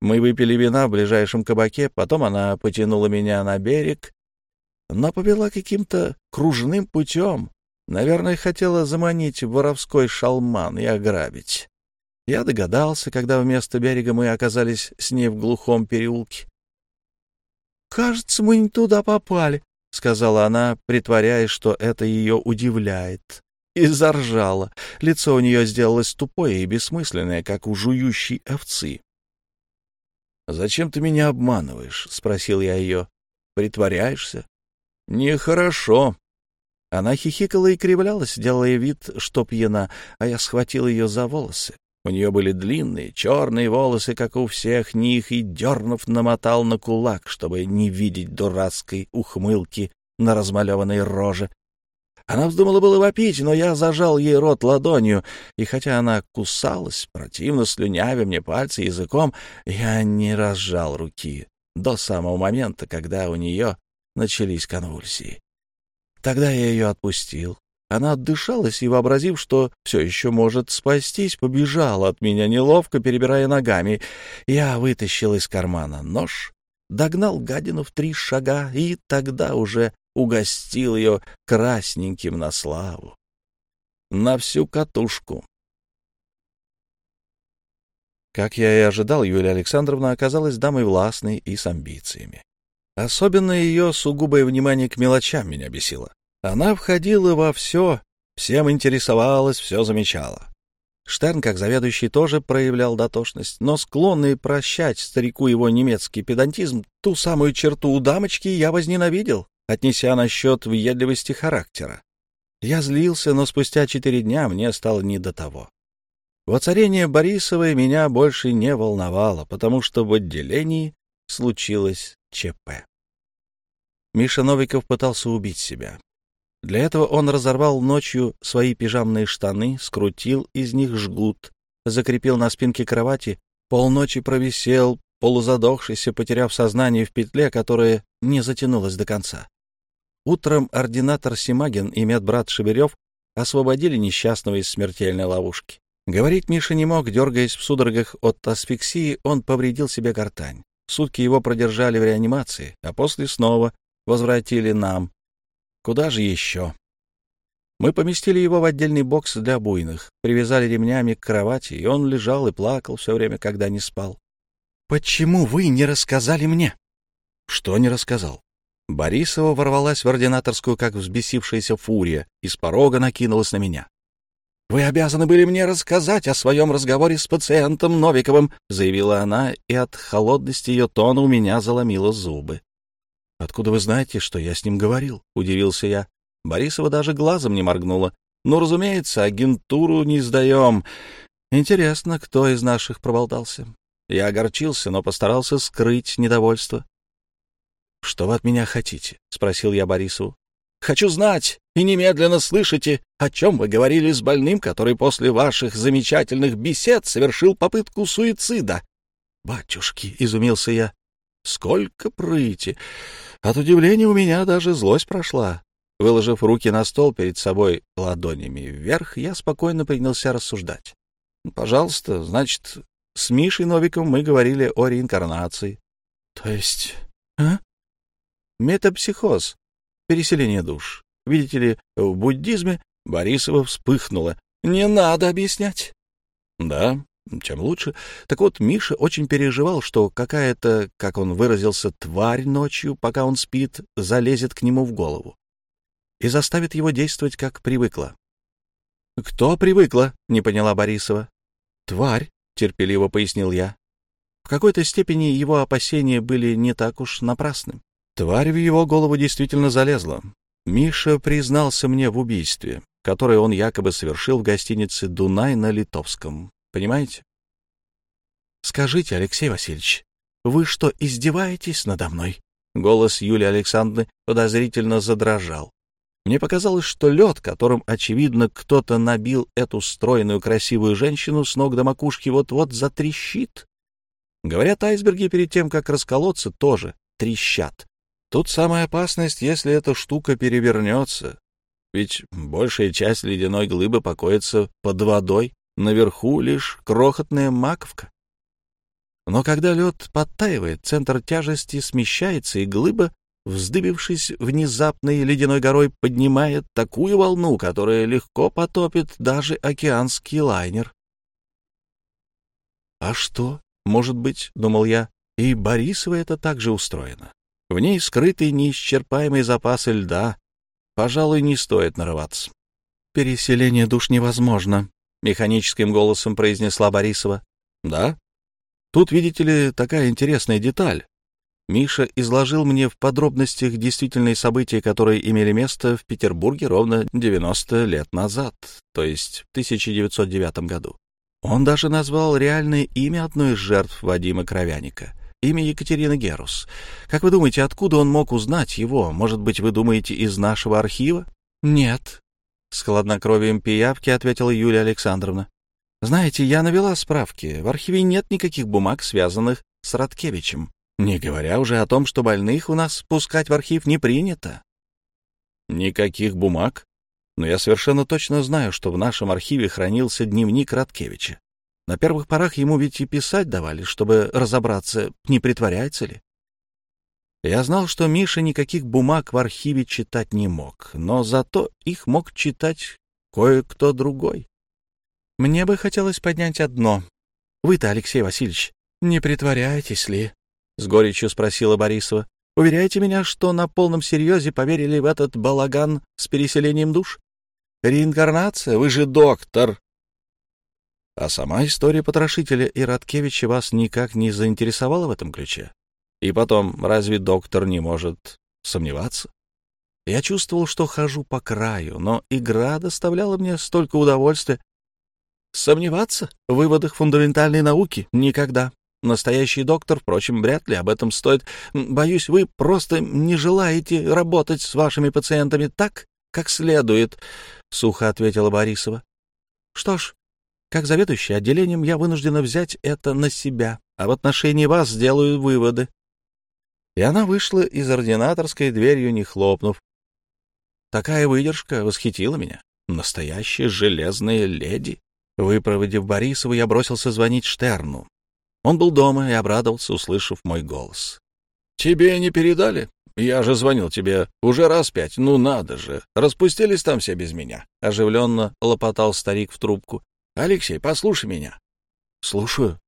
Мы выпили вина в ближайшем кабаке, потом она потянула меня на берег, но повела каким-то кружным путем. Наверное, хотела заманить воровской шалман и ограбить. Я догадался, когда вместо берега мы оказались с ней в глухом переулке. «Кажется, мы не туда попали», — сказала она, притворяясь, что это ее удивляет. И заржала. Лицо у нее сделалось тупое и бессмысленное, как у жующей овцы. «Зачем ты меня обманываешь?» — спросил я ее. «Притворяешься? Нехорошо. Она хихикала и кривлялась, делая вид, что пьяна, а я схватил ее за волосы. У нее были длинные, черные волосы, как у всех них, и, дернув, намотал на кулак, чтобы не видеть дурацкой ухмылки на размалеванной роже. Она вздумала было вопить, но я зажал ей рот ладонью, и хотя она кусалась, противно слюнявя мне пальцы языком, я не разжал руки до самого момента, когда у нее начались конвульсии. Тогда я ее отпустил. Она отдышалась и, вообразив, что все еще может спастись, побежала от меня, неловко перебирая ногами. Я вытащил из кармана нож, догнал гадину в три шага и тогда уже угостил ее красненьким на славу. На всю катушку. Как я и ожидал, Юлия Александровна оказалась дамой властной и с амбициями. Особенно ее сугубое внимание к мелочам меня бесило. Она входила во все, всем интересовалась, все замечала. Штерн, как заведующий, тоже проявлял дотошность, но склонный прощать старику его немецкий педантизм, ту самую черту у дамочки я возненавидел, отнеся на счет въедливости характера. Я злился, но спустя четыре дня мне стало не до того. Воцарение Борисовой меня больше не волновало, потому что в отделении случилось ЧП. Миша Новиков пытался убить себя. Для этого он разорвал ночью свои пижамные штаны, скрутил из них жгут, закрепил на спинке кровати, полночи провисел, полузадохшийся, потеряв сознание в петле, которая не затянулась до конца. Утром ординатор Симагин и медбрат Шеберев освободили несчастного из смертельной ловушки. Говорить Миша не мог, дергаясь в судорогах от асфиксии, он повредил себе гортань. Сутки его продержали в реанимации, а после снова возвратили нам. Куда же еще? Мы поместили его в отдельный бокс для буйных, привязали ремнями к кровати, и он лежал и плакал все время, когда не спал. Почему вы не рассказали мне? Что не рассказал? Борисова ворвалась в ординаторскую, как взбесившаяся фурия, и с порога накинулась на меня. «Вы обязаны были мне рассказать о своем разговоре с пациентом Новиковым», — заявила она, и от холодности ее тона у меня заломило зубы. «Откуда вы знаете, что я с ним говорил?» — удивился я. Борисова даже глазом не моргнула. «Ну, разумеется, агентуру не сдаем. Интересно, кто из наших проболтался?» Я огорчился, но постарался скрыть недовольство. «Что вы от меня хотите?» — спросил я Борисову. «Хочу знать и немедленно слышите, о чем вы говорили с больным, который после ваших замечательных бесед совершил попытку суицида». «Батюшки!» — изумился я. «Сколько прыти!» От удивления у меня даже злость прошла. Выложив руки на стол перед собой ладонями вверх, я спокойно принялся рассуждать. «Пожалуйста, значит, с Мишей Новиком мы говорили о реинкарнации». «То есть...» «А?» Метапсихоз, переселение душ. Видите ли, в буддизме Борисова вспыхнула. Не надо объяснять. Да, чем лучше. Так вот, Миша очень переживал, что какая-то, как он выразился, тварь ночью, пока он спит, залезет к нему в голову и заставит его действовать, как привыкла. «Кто привыкла?» — не поняла Борисова. «Тварь», — терпеливо пояснил я. В какой-то степени его опасения были не так уж напрасны. Тварь в его голову действительно залезла. Миша признался мне в убийстве, которое он якобы совершил в гостинице «Дунай» на Литовском. Понимаете? «Скажите, Алексей Васильевич, вы что, издеваетесь надо мной?» Голос Юлии Александровны подозрительно задрожал. Мне показалось, что лед, которым, очевидно, кто-то набил эту стройную красивую женщину с ног до макушки, вот-вот затрещит. Говорят, айсберги перед тем, как расколоться, тоже трещат. Тут самая опасность, если эта штука перевернется. Ведь большая часть ледяной глыбы покоится под водой, наверху лишь крохотная маковка. Но когда лед подтаивает, центр тяжести смещается, и глыба, вздыбившись внезапной ледяной горой, поднимает такую волну, которая легко потопит даже океанский лайнер. «А что? Может быть, — думал я, — и Борисова это также устроено. В ней скрыты неисчерпаемые запасы льда. Пожалуй, не стоит нарываться. «Переселение душ невозможно», — механическим голосом произнесла Борисова. «Да? Тут, видите ли, такая интересная деталь. Миша изложил мне в подробностях действительные события, которые имели место в Петербурге ровно 90 лет назад, то есть в 1909 году. Он даже назвал реальное имя одной из жертв Вадима Кровяника — имя Екатерины Герус. Как вы думаете, откуда он мог узнать его? Может быть, вы думаете, из нашего архива? Нет. С хладнокровием пиявки ответила Юлия Александровна. Знаете, я навела справки. В архиве нет никаких бумаг, связанных с Радкевичем. Не говоря уже о том, что больных у нас пускать в архив не принято. Никаких бумаг? Но я совершенно точно знаю, что в нашем архиве хранился дневник Радкевича. На первых порах ему ведь и писать давали, чтобы разобраться, не притворяется ли. Я знал, что Миша никаких бумаг в архиве читать не мог, но зато их мог читать кое-кто другой. Мне бы хотелось поднять одно. Вы-то, Алексей Васильевич, не притворяетесь ли? — с горечью спросила Борисова. — Уверяете меня, что на полном серьезе поверили в этот балаган с переселением душ? Реинкарнация? Вы же доктор! А сама история потрошителя и Радкевича вас никак не заинтересовала в этом ключе? И потом, разве доктор не может сомневаться? Я чувствовал, что хожу по краю, но игра доставляла мне столько удовольствия. Сомневаться в выводах фундаментальной науки? Никогда. Настоящий доктор, впрочем, вряд ли об этом стоит. Боюсь, вы просто не желаете работать с вашими пациентами так, как следует, — сухо ответила Борисова. — Что ж, как заведующий отделением я вынуждена взять это на себя, а в отношении вас сделаю выводы. И она вышла из ординаторской дверью, не хлопнув. Такая выдержка восхитила меня. Настоящая железная леди. Выпроводив Борисова, я бросился звонить Штерну. Он был дома и обрадовался, услышав мой голос. — Тебе не передали? Я же звонил тебе уже раз пять. Ну надо же. Распустились там все без меня. Оживленно лопотал старик в трубку. Алексей, послушай меня. Слушаю.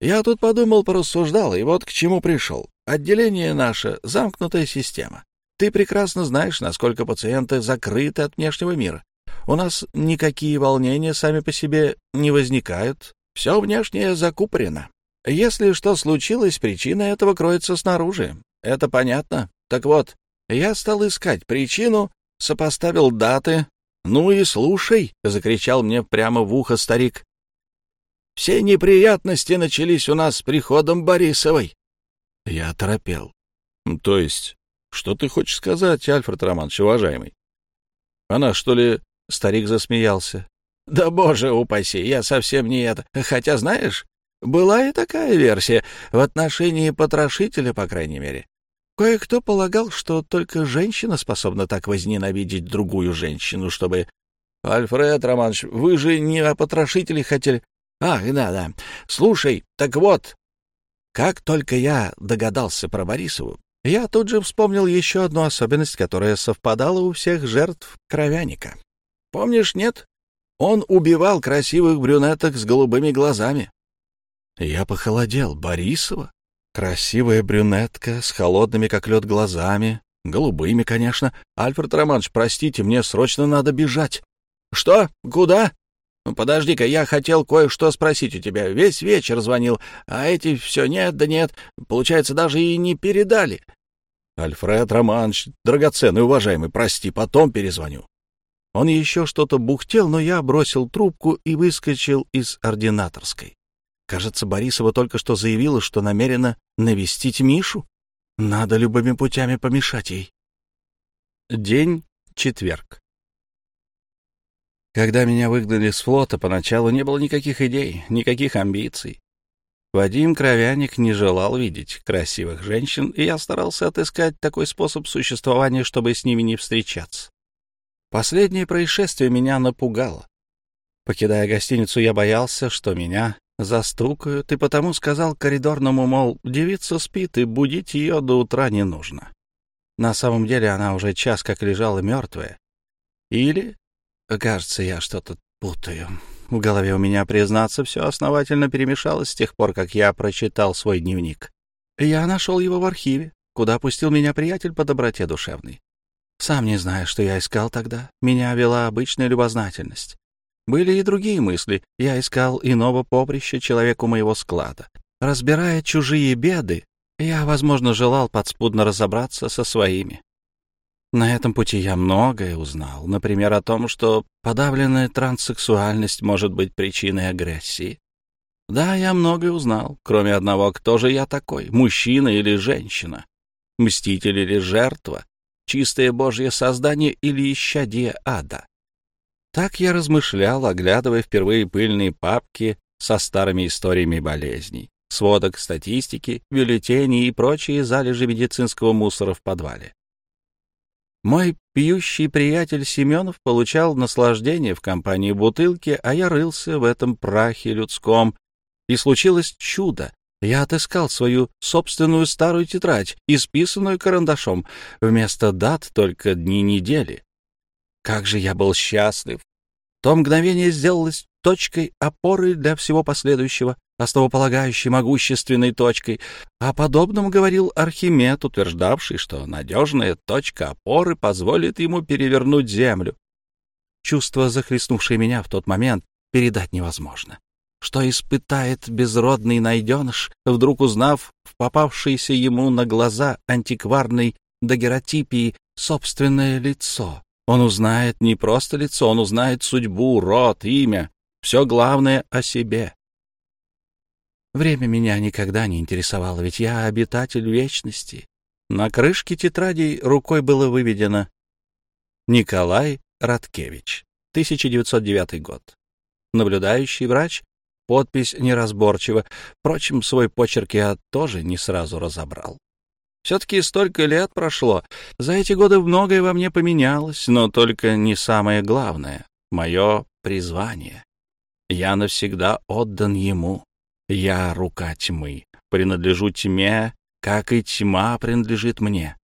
Я тут подумал, порассуждал, и вот к чему пришел. Отделение наше — замкнутая система. Ты прекрасно знаешь, насколько пациенты закрыты от внешнего мира. У нас никакие волнения сами по себе не возникают. Все внешнее закупорено. Если что случилось, причина этого кроется снаружи. Это понятно. Так вот, я стал искать причину, сопоставил даты. «Ну и слушай», — закричал мне прямо в ухо старик. «Все неприятности начались у нас с приходом Борисовой». Я торопел. «То есть, что ты хочешь сказать, Альфред Романович, уважаемый? Она, что ли...» — старик засмеялся. «Да боже упаси, я совсем не это. Хотя, знаешь, была и такая версия, в отношении потрошителя, по крайней мере. Кое-кто полагал, что только женщина способна так возненавидеть другую женщину, чтобы... — Альфред Романович, вы же не о потрошителе хотели... — Ах, да-да. Слушай, так вот, как только я догадался про Борисову, я тут же вспомнил еще одну особенность, которая совпадала у всех жертв кровяника. Помнишь, нет? Он убивал красивых брюнеток с голубыми глазами. Я похолодел. Борисова? Красивая брюнетка с холодными, как лед, глазами. Голубыми, конечно. Альфред Романович, простите, мне срочно надо бежать. Что? Куда? Ну, подожди-ка, я хотел кое-что спросить у тебя. Весь вечер звонил, а эти все нет да нет. Получается, даже и не передали. Альфред Романович, драгоценный, уважаемый, прости, потом перезвоню. Он еще что-то бухтел, но я бросил трубку и выскочил из ординаторской. Кажется, Борисова только что заявила, что намерена навестить Мишу. Надо любыми путями помешать ей. День четверг. Когда меня выгнали с флота, поначалу не было никаких идей, никаких амбиций. Вадим Кровяник не желал видеть красивых женщин, и я старался отыскать такой способ существования, чтобы с ними не встречаться. Последнее происшествие меня напугало. Покидая гостиницу, я боялся, что меня застукают, и потому сказал коридорному, мол, девица спит, и будить ее до утра не нужно. На самом деле она уже час как лежала мертвая. Или, кажется, я что-то путаю. В голове у меня, признаться, все основательно перемешалось с тех пор, как я прочитал свой дневник. Я нашел его в архиве, куда пустил меня приятель по доброте душевной. Сам не знаю, что я искал тогда. Меня вела обычная любознательность. Были и другие мысли. Я искал иного поприща человеку моего склада. Разбирая чужие беды, я, возможно, желал подспудно разобраться со своими. На этом пути я многое узнал. Например, о том, что подавленная транссексуальность может быть причиной агрессии. Да, я многое узнал, кроме одного, кто же я такой, мужчина или женщина, мститель или жертва, чистое божье создание или исчадие ада. Так я размышлял, оглядывая впервые пыльные папки со старыми историями болезней, сводок статистики, бюллетеней и прочие залежи медицинского мусора в подвале. Мой пьющий приятель Семенов получал наслаждение в компании бутылки, а я рылся в этом прахе людском. И случилось чудо. Я отыскал свою собственную старую тетрадь, исписанную карандашом, вместо дат только дни недели. Как же я был счастлив! То мгновение сделалось точкой опоры для всего последующего, основополагающей могущественной точкой. О подобном говорил Архимед, утверждавший, что надежная точка опоры позволит ему перевернуть землю. Чувство, захлестнувшее меня в тот момент, передать невозможно. Что испытает безродный найденыш, вдруг узнав в попавшейся ему на глаза антикварной дагеротипии собственное лицо? Он узнает не просто лицо, он узнает судьбу, род, имя, все главное о себе. Время меня никогда не интересовало, ведь я обитатель вечности. На крышке тетрадей рукой было выведено Николай Радкевич, 1909 год. Наблюдающий врач, подпись неразборчива. Впрочем, свой почерк я тоже не сразу разобрал. Все-таки столько лет прошло. За эти годы многое во мне поменялось, но только не самое главное — мое призвание. Я навсегда отдан ему. Я — рука тьмы, принадлежу тьме, как и тьма принадлежит мне.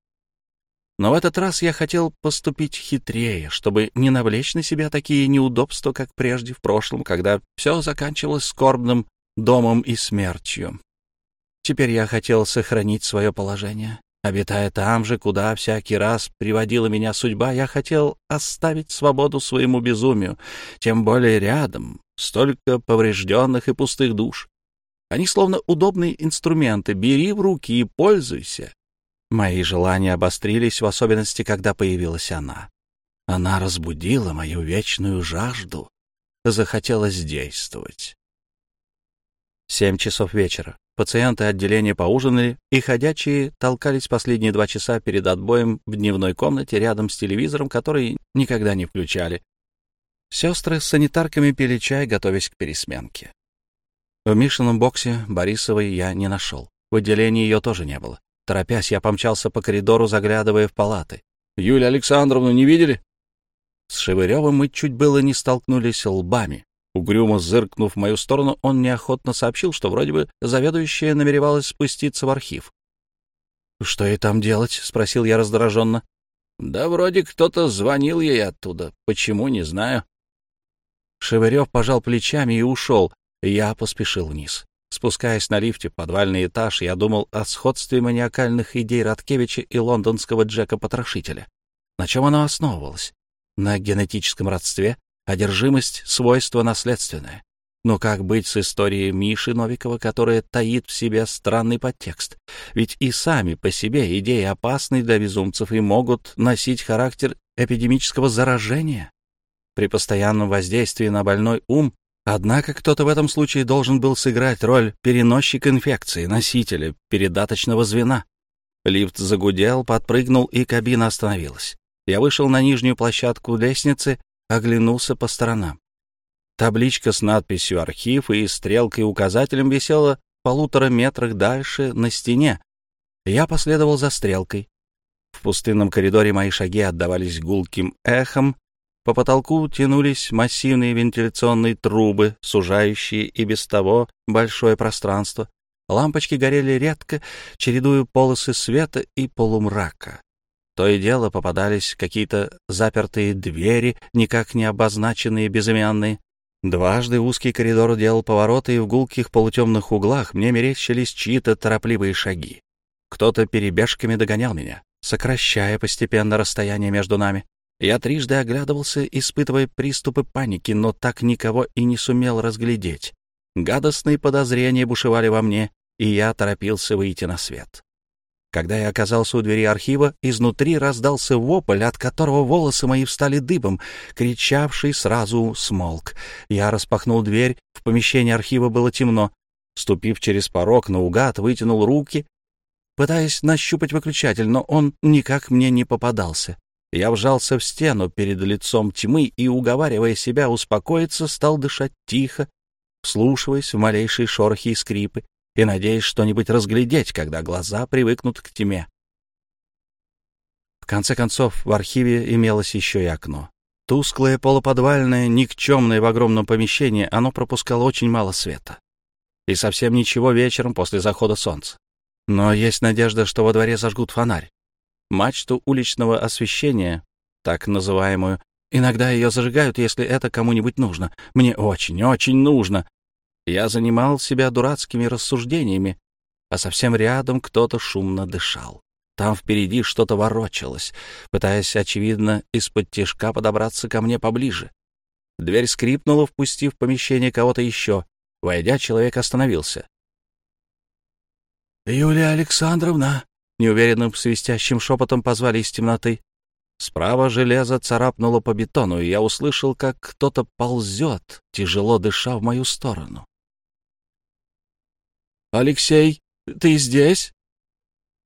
Но в этот раз я хотел поступить хитрее, чтобы не навлечь на себя такие неудобства, как прежде в прошлом, когда все заканчивалось скорбным домом и смертью. Теперь я хотел сохранить свое положение. Обитая там же, куда всякий раз приводила меня судьба, я хотел оставить свободу своему безумию, тем более рядом столько поврежденных и пустых душ. Они словно удобные инструменты, бери в руки и пользуйся. Мои желания обострились, в особенности, когда появилась она. Она разбудила мою вечную жажду, захотелось действовать. Семь часов вечера. Пациенты отделения поужинали, и ходячие толкались последние два часа перед отбоем в дневной комнате рядом с телевизором, который никогда не включали. Сестры с санитарками пили чай, готовясь к пересменке. В Мишином боксе Борисовой я не нашел. В отделении ее тоже не было. Торопясь, я помчался по коридору, заглядывая в палаты. «Юлию Александровну не видели?» С Шевыревым мы чуть было не столкнулись лбами. Угрюмо зыркнув в мою сторону, он неохотно сообщил, что вроде бы заведующая намеревалась спуститься в архив. «Что ей там делать?» — спросил я раздраженно. «Да вроде кто-то звонил ей оттуда. Почему, не знаю». Шевырев пожал плечами и ушел. Я поспешил вниз. Спускаясь на лифте в подвальный этаж, я думал о сходстве маниакальных идей Роткевича и лондонского Джека-потрошителя. На чем оно основывалось? На генетическом родстве, Одержимость — свойство наследственное. Но как быть с историей Миши Новикова, которая таит в себе странный подтекст? Ведь и сами по себе идеи опасны для безумцев и могут носить характер эпидемического заражения. При постоянном воздействии на больной ум Однако кто-то в этом случае должен был сыграть роль переносчика инфекции, носителя, передаточного звена. Лифт загудел, подпрыгнул, и кабина остановилась. Я вышел на нижнюю площадку лестницы оглянулся по сторонам. Табличка с надписью «Архив» и стрелкой-указателем висела в полутора метрах дальше на стене. Я последовал за стрелкой. В пустынном коридоре мои шаги отдавались гулким эхом. По потолку тянулись массивные вентиляционные трубы, сужающие и без того большое пространство. Лампочки горели редко, чередуя полосы света и полумрака. То и дело попадались какие-то запертые двери, никак не обозначенные, безымянные. Дважды узкий коридор делал повороты, и в гулких полутемных углах мне мерещились чьи-то торопливые шаги. Кто-то перебежками догонял меня, сокращая постепенно расстояние между нами. Я трижды оглядывался, испытывая приступы паники, но так никого и не сумел разглядеть. Гадостные подозрения бушевали во мне, и я торопился выйти на свет. Когда я оказался у двери архива, изнутри раздался вопль, от которого волосы мои встали дыбом, кричавший сразу смолк. Я распахнул дверь, в помещении архива было темно. Ступив через порог наугад, вытянул руки, пытаясь нащупать выключатель, но он никак мне не попадался. Я вжался в стену перед лицом тьмы и, уговаривая себя успокоиться, стал дышать тихо, вслушиваясь в малейшие шорохи и скрипы и надеясь что-нибудь разглядеть, когда глаза привыкнут к тьме. В конце концов, в архиве имелось еще и окно. Тусклое, полуподвальное, никчемное в огромном помещении, оно пропускало очень мало света. И совсем ничего вечером после захода солнца. Но есть надежда, что во дворе зажгут фонарь. Мачту уличного освещения, так называемую, иногда ее зажигают, если это кому-нибудь нужно. Мне очень-очень нужно, я занимал себя дурацкими рассуждениями, а совсем рядом кто-то шумно дышал. Там впереди что-то ворочалось, пытаясь, очевидно, из-под тишка подобраться ко мне поближе. Дверь скрипнула, впустив в помещение кого-то еще. Войдя, человек остановился. «Юлия Александровна!» — неуверенным свистящим шепотом позвали из темноты. Справа железо царапнуло по бетону, и я услышал, как кто-то ползет, тяжело дыша в мою сторону. «Алексей, ты здесь?»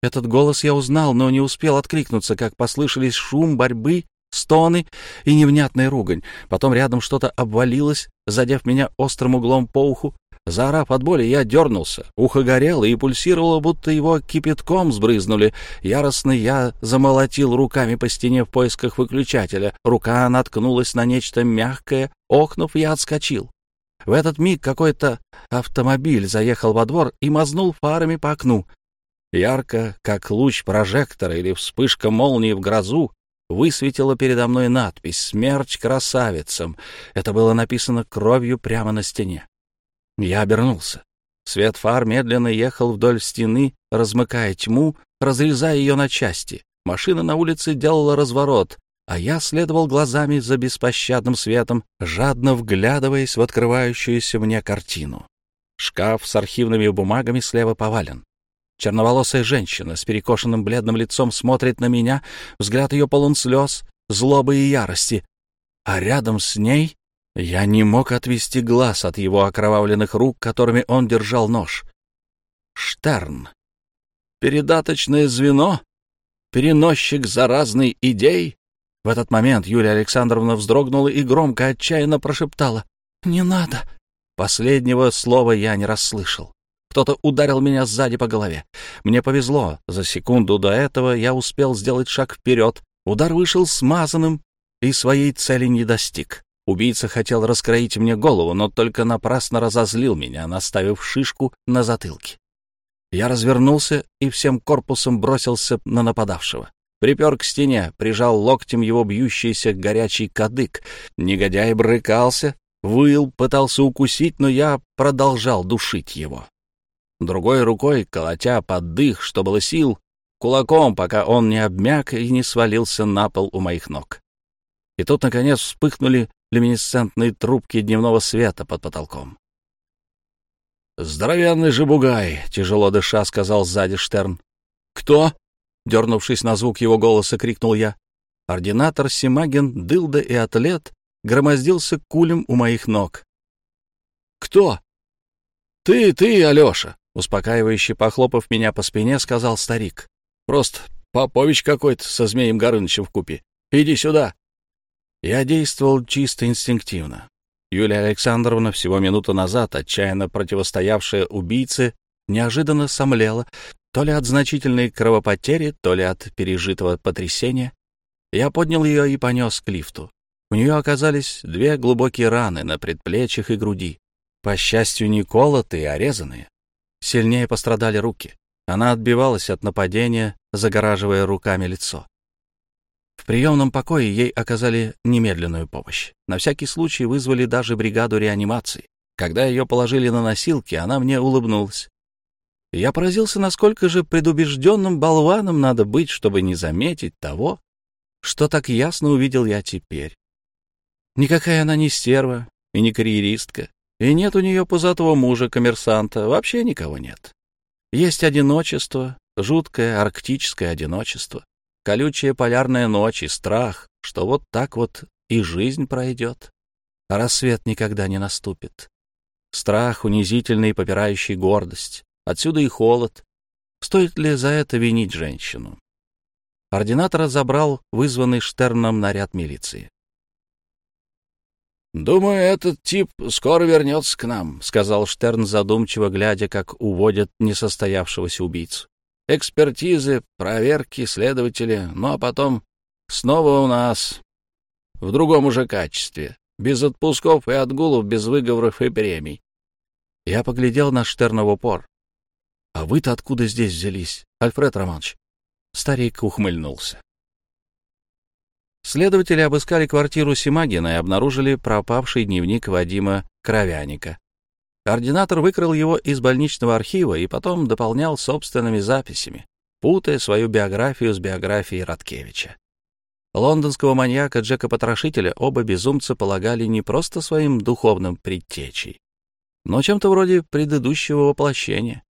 Этот голос я узнал, но не успел откликнуться, как послышались шум борьбы, стоны и невнятная ругань. Потом рядом что-то обвалилось, задев меня острым углом по уху. Заорав от боли, я дернулся. Ухо горело и пульсировало, будто его кипятком сбрызнули. Яростно я замолотил руками по стене в поисках выключателя. Рука наткнулась на нечто мягкое. Охнув, я отскочил. В этот миг какой-то автомобиль заехал во двор и мазнул фарами по окну. Ярко, как луч прожектора или вспышка молнии в грозу, высветила передо мной надпись «Смерть красавицам». Это было написано кровью прямо на стене. Я обернулся. Свет фар медленно ехал вдоль стены, размыкая тьму, разрезая ее на части. Машина на улице делала разворот, а я следовал глазами за беспощадным светом, жадно вглядываясь в открывающуюся мне картину. Шкаф с архивными бумагами слева повален. Черноволосая женщина с перекошенным бледным лицом смотрит на меня, взгляд ее полон слез, злобы и ярости. А рядом с ней я не мог отвести глаз от его окровавленных рук, которыми он держал нож. Штерн. Передаточное звено? Переносчик заразной идей? В этот момент Юлия Александровна вздрогнула и громко, отчаянно прошептала. «Не надо!» Последнего слова я не расслышал. Кто-то ударил меня сзади по голове. Мне повезло. За секунду до этого я успел сделать шаг вперед. Удар вышел смазанным и своей цели не достиг. Убийца хотел раскроить мне голову, но только напрасно разозлил меня, наставив шишку на затылке. Я развернулся и всем корпусом бросился на нападавшего. Припер к стене, прижал локтем его бьющийся горячий кадык. Негодяй брыкался, выл, пытался укусить, но я продолжал душить его другой рукой, колотя под дых, что было сил, кулаком, пока он не обмяк и не свалился на пол у моих ног. И тут, наконец, вспыхнули люминесцентные трубки дневного света под потолком. «Здоровенный же бугай!» — тяжело дыша, сказал сзади Штерн. «Кто?» — дернувшись на звук его голоса, крикнул я. Ординатор Симагин, дылда и атлет громоздился кулем у моих ног. «Кто?» «Ты, ты, Алеша!» Успокаивающе похлопав меня по спине, сказал старик. «Просто Попович какой-то со Змеем Горынычем вкупе. Иди сюда!» Я действовал чисто инстинктивно. Юлия Александровна всего минуту назад, отчаянно противостоявшая убийце, неожиданно сомлела, то ли от значительной кровопотери, то ли от пережитого потрясения. Я поднял ее и понес к лифту. У нее оказались две глубокие раны на предплечьях и груди. По счастью, не колотые, а резаные. Сильнее пострадали руки. Она отбивалась от нападения, загораживая руками лицо. В приемном покое ей оказали немедленную помощь. На всякий случай вызвали даже бригаду реанимации. Когда ее положили на носилки, она мне улыбнулась. Я поразился, насколько же предубежденным болваном надо быть, чтобы не заметить того, что так ясно увидел я теперь. Никакая она не стерва и не карьеристка, и нет у нее пузатого мужа-коммерсанта, вообще никого нет. Есть одиночество, жуткое арктическое одиночество, колючая полярная ночь и страх, что вот так вот и жизнь пройдет, а рассвет никогда не наступит. Страх, унизительный, попирающий гордость. Отсюда и холод. Стоит ли за это винить женщину? Ординатора забрал вызванный Штерном наряд милиции. «Думаю, этот тип скоро вернется к нам», — сказал Штерн, задумчиво глядя, как уводят несостоявшегося убийцу. «Экспертизы, проверки, следователи, ну а потом снова у нас в другом уже качестве, без отпусков и отгулов, без выговоров и премий». Я поглядел на Штерна в упор. «А вы-то откуда здесь взялись, Альфред Романович?» Старик ухмыльнулся. Следователи обыскали квартиру Симагина и обнаружили пропавший дневник Вадима Кровяника. Координатор выкрал его из больничного архива и потом дополнял собственными записями, путая свою биографию с биографией Радкевича. Лондонского маньяка Джека Потрошителя оба безумца полагали не просто своим духовным предтечей, но чем-то вроде предыдущего воплощения.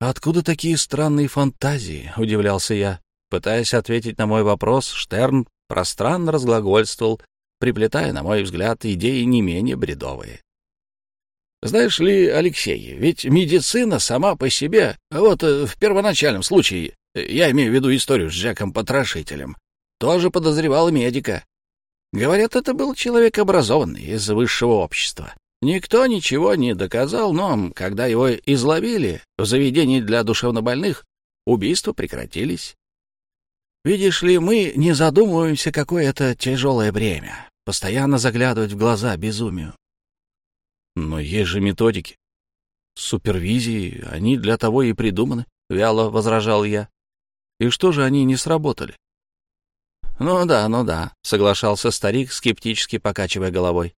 «Откуда такие странные фантазии?» — удивлялся я. Пытаясь ответить на мой вопрос, Штерн пространно разглагольствовал, приплетая, на мой взгляд, идеи не менее бредовые. Знаешь ли, Алексей, ведь медицина сама по себе, вот э, в первоначальном случае, я имею в виду историю с Джеком-потрошителем, тоже подозревала медика. Говорят, это был человек образованный, из высшего общества. Никто ничего не доказал, но когда его изловили в заведении для душевнобольных, убийства прекратились. Видишь ли, мы не задумываемся, какое это тяжелое бремя. Постоянно заглядывать в глаза безумию. Но есть же методики. Супервизии, они для того и придуманы, — вяло возражал я. И что же они не сработали? Ну да, ну да, — соглашался старик, скептически покачивая головой.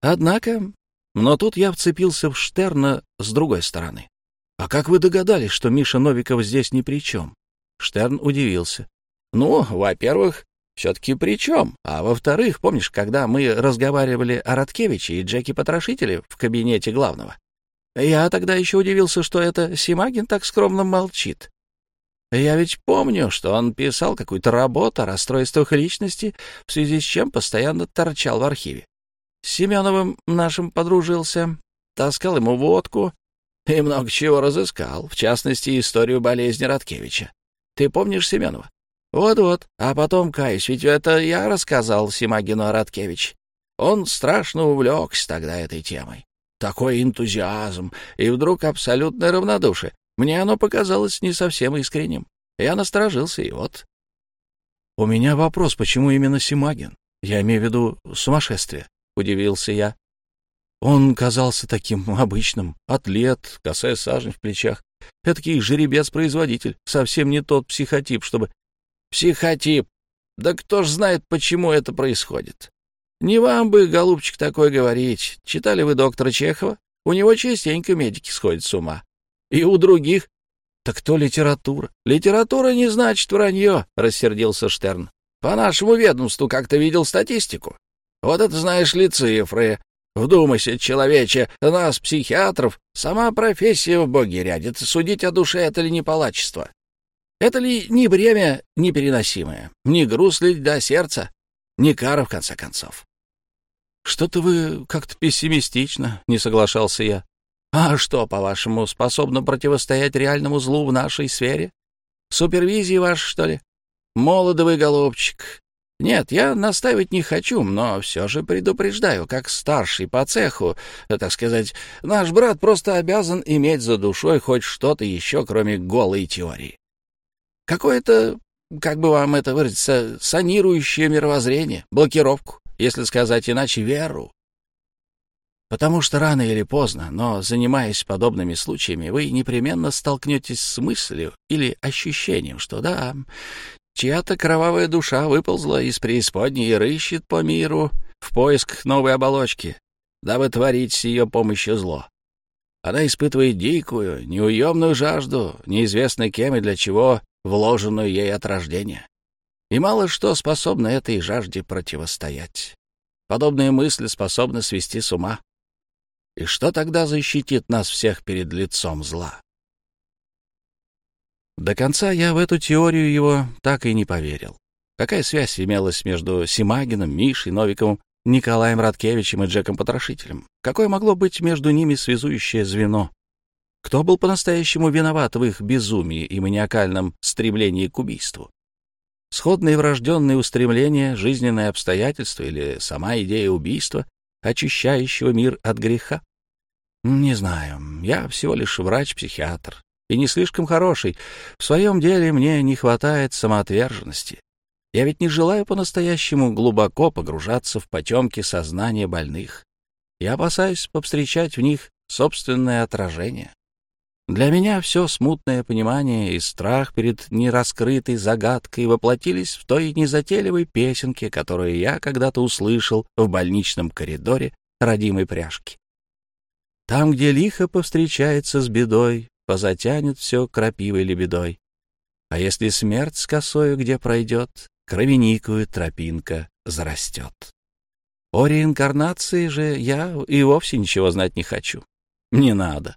Однако Но тут я вцепился в Штерна с другой стороны. «А как вы догадались, что Миша Новиков здесь ни при чем?» Штерн удивился. «Ну, во-первых, все-таки при чем? А во-вторых, помнишь, когда мы разговаривали о Радкевиче и Джеки Потрошителе в кабинете главного? Я тогда еще удивился, что это Симагин так скромно молчит. Я ведь помню, что он писал какую-то работу о расстройствах личности, в связи с чем постоянно торчал в архиве. С Семеновым нашим подружился, таскал ему водку и много чего разыскал, в частности, историю болезни Радкевича. Ты помнишь Семенова? Вот-вот. А потом, каюсь, ведь это я рассказал Симагину о. Он страшно увлекся тогда этой темой. Такой энтузиазм, и вдруг абсолютное равнодушие. Мне оно показалось не совсем искренним. Я насторожился, и вот. У меня вопрос, почему именно Симагин? Я имею в виду сумасшествие, — удивился я. Он казался таким обычным, атлет, косая сажень в плечах. Этакий жеребец-производитель, совсем не тот психотип, чтобы... Психотип! Да кто ж знает, почему это происходит? Не вам бы, голубчик, такой говорить. Читали вы доктора Чехова? У него частенько медики сходят с ума. И у других. Так кто литература? Литература не значит вранье, — рассердился Штерн. По нашему ведомству как-то видел статистику. Вот это, знаешь ли, цифры. Вдумайся, человече, нас, психиатров, сама профессия в боге рядит. Судить о душе — это ли не палачество? Это ли не бремя непереносимое? Не груз ли до сердца? Не кара, в конце концов? «Что-то вы как-то пессимистично», — не соглашался я. «А что, по-вашему, способно противостоять реальному злу в нашей сфере? Супервизии ваш, что ли? Молодовый голубчик. Нет, я настаивать не хочу, но все же предупреждаю, как старший по цеху, так сказать, наш брат просто обязан иметь за душой хоть что-то еще, кроме голой теории. Какое-то, как бы вам это выразиться, санирующее мировоззрение, блокировку если сказать иначе, веру. Потому что рано или поздно, но занимаясь подобными случаями, вы непременно столкнетесь с мыслью или ощущением, что да, чья-то кровавая душа выползла из преисподней и рыщет по миру в поисках новой оболочки, дабы творить с ее помощью зло. Она испытывает дикую, неуемную жажду, неизвестно кем и для чего, вложенную ей от рождения и мало что способно этой жажде противостоять. Подобные мысли способны свести с ума. И что тогда защитит нас всех перед лицом зла? До конца я в эту теорию его так и не поверил. Какая связь имелась между Симагином, Мишей, Новиковым, Николаем Радкевичем и Джеком Потрошителем? Какое могло быть между ними связующее звено? Кто был по-настоящему виноват в их безумии и маниакальном стремлении к убийству? Сходные врожденные устремления, жизненные обстоятельства или сама идея убийства, очищающего мир от греха? Не знаю. Я всего лишь врач-психиатр. И не слишком хороший. В своем деле мне не хватает самоотверженности. Я ведь не желаю по-настоящему глубоко погружаться в потемки сознания больных. Я опасаюсь повстречать в них собственное отражение. Для меня все смутное понимание и страх перед нераскрытой загадкой воплотились в той незатейливой песенке, которую я когда-то услышал в больничном коридоре родимой пряжки. Там, где лихо повстречается с бедой, позатянет все крапивой лебедой. А если смерть с косою где пройдет, кровяникую тропинка зарастет. О реинкарнации же я и вовсе ничего знать не хочу. Не надо.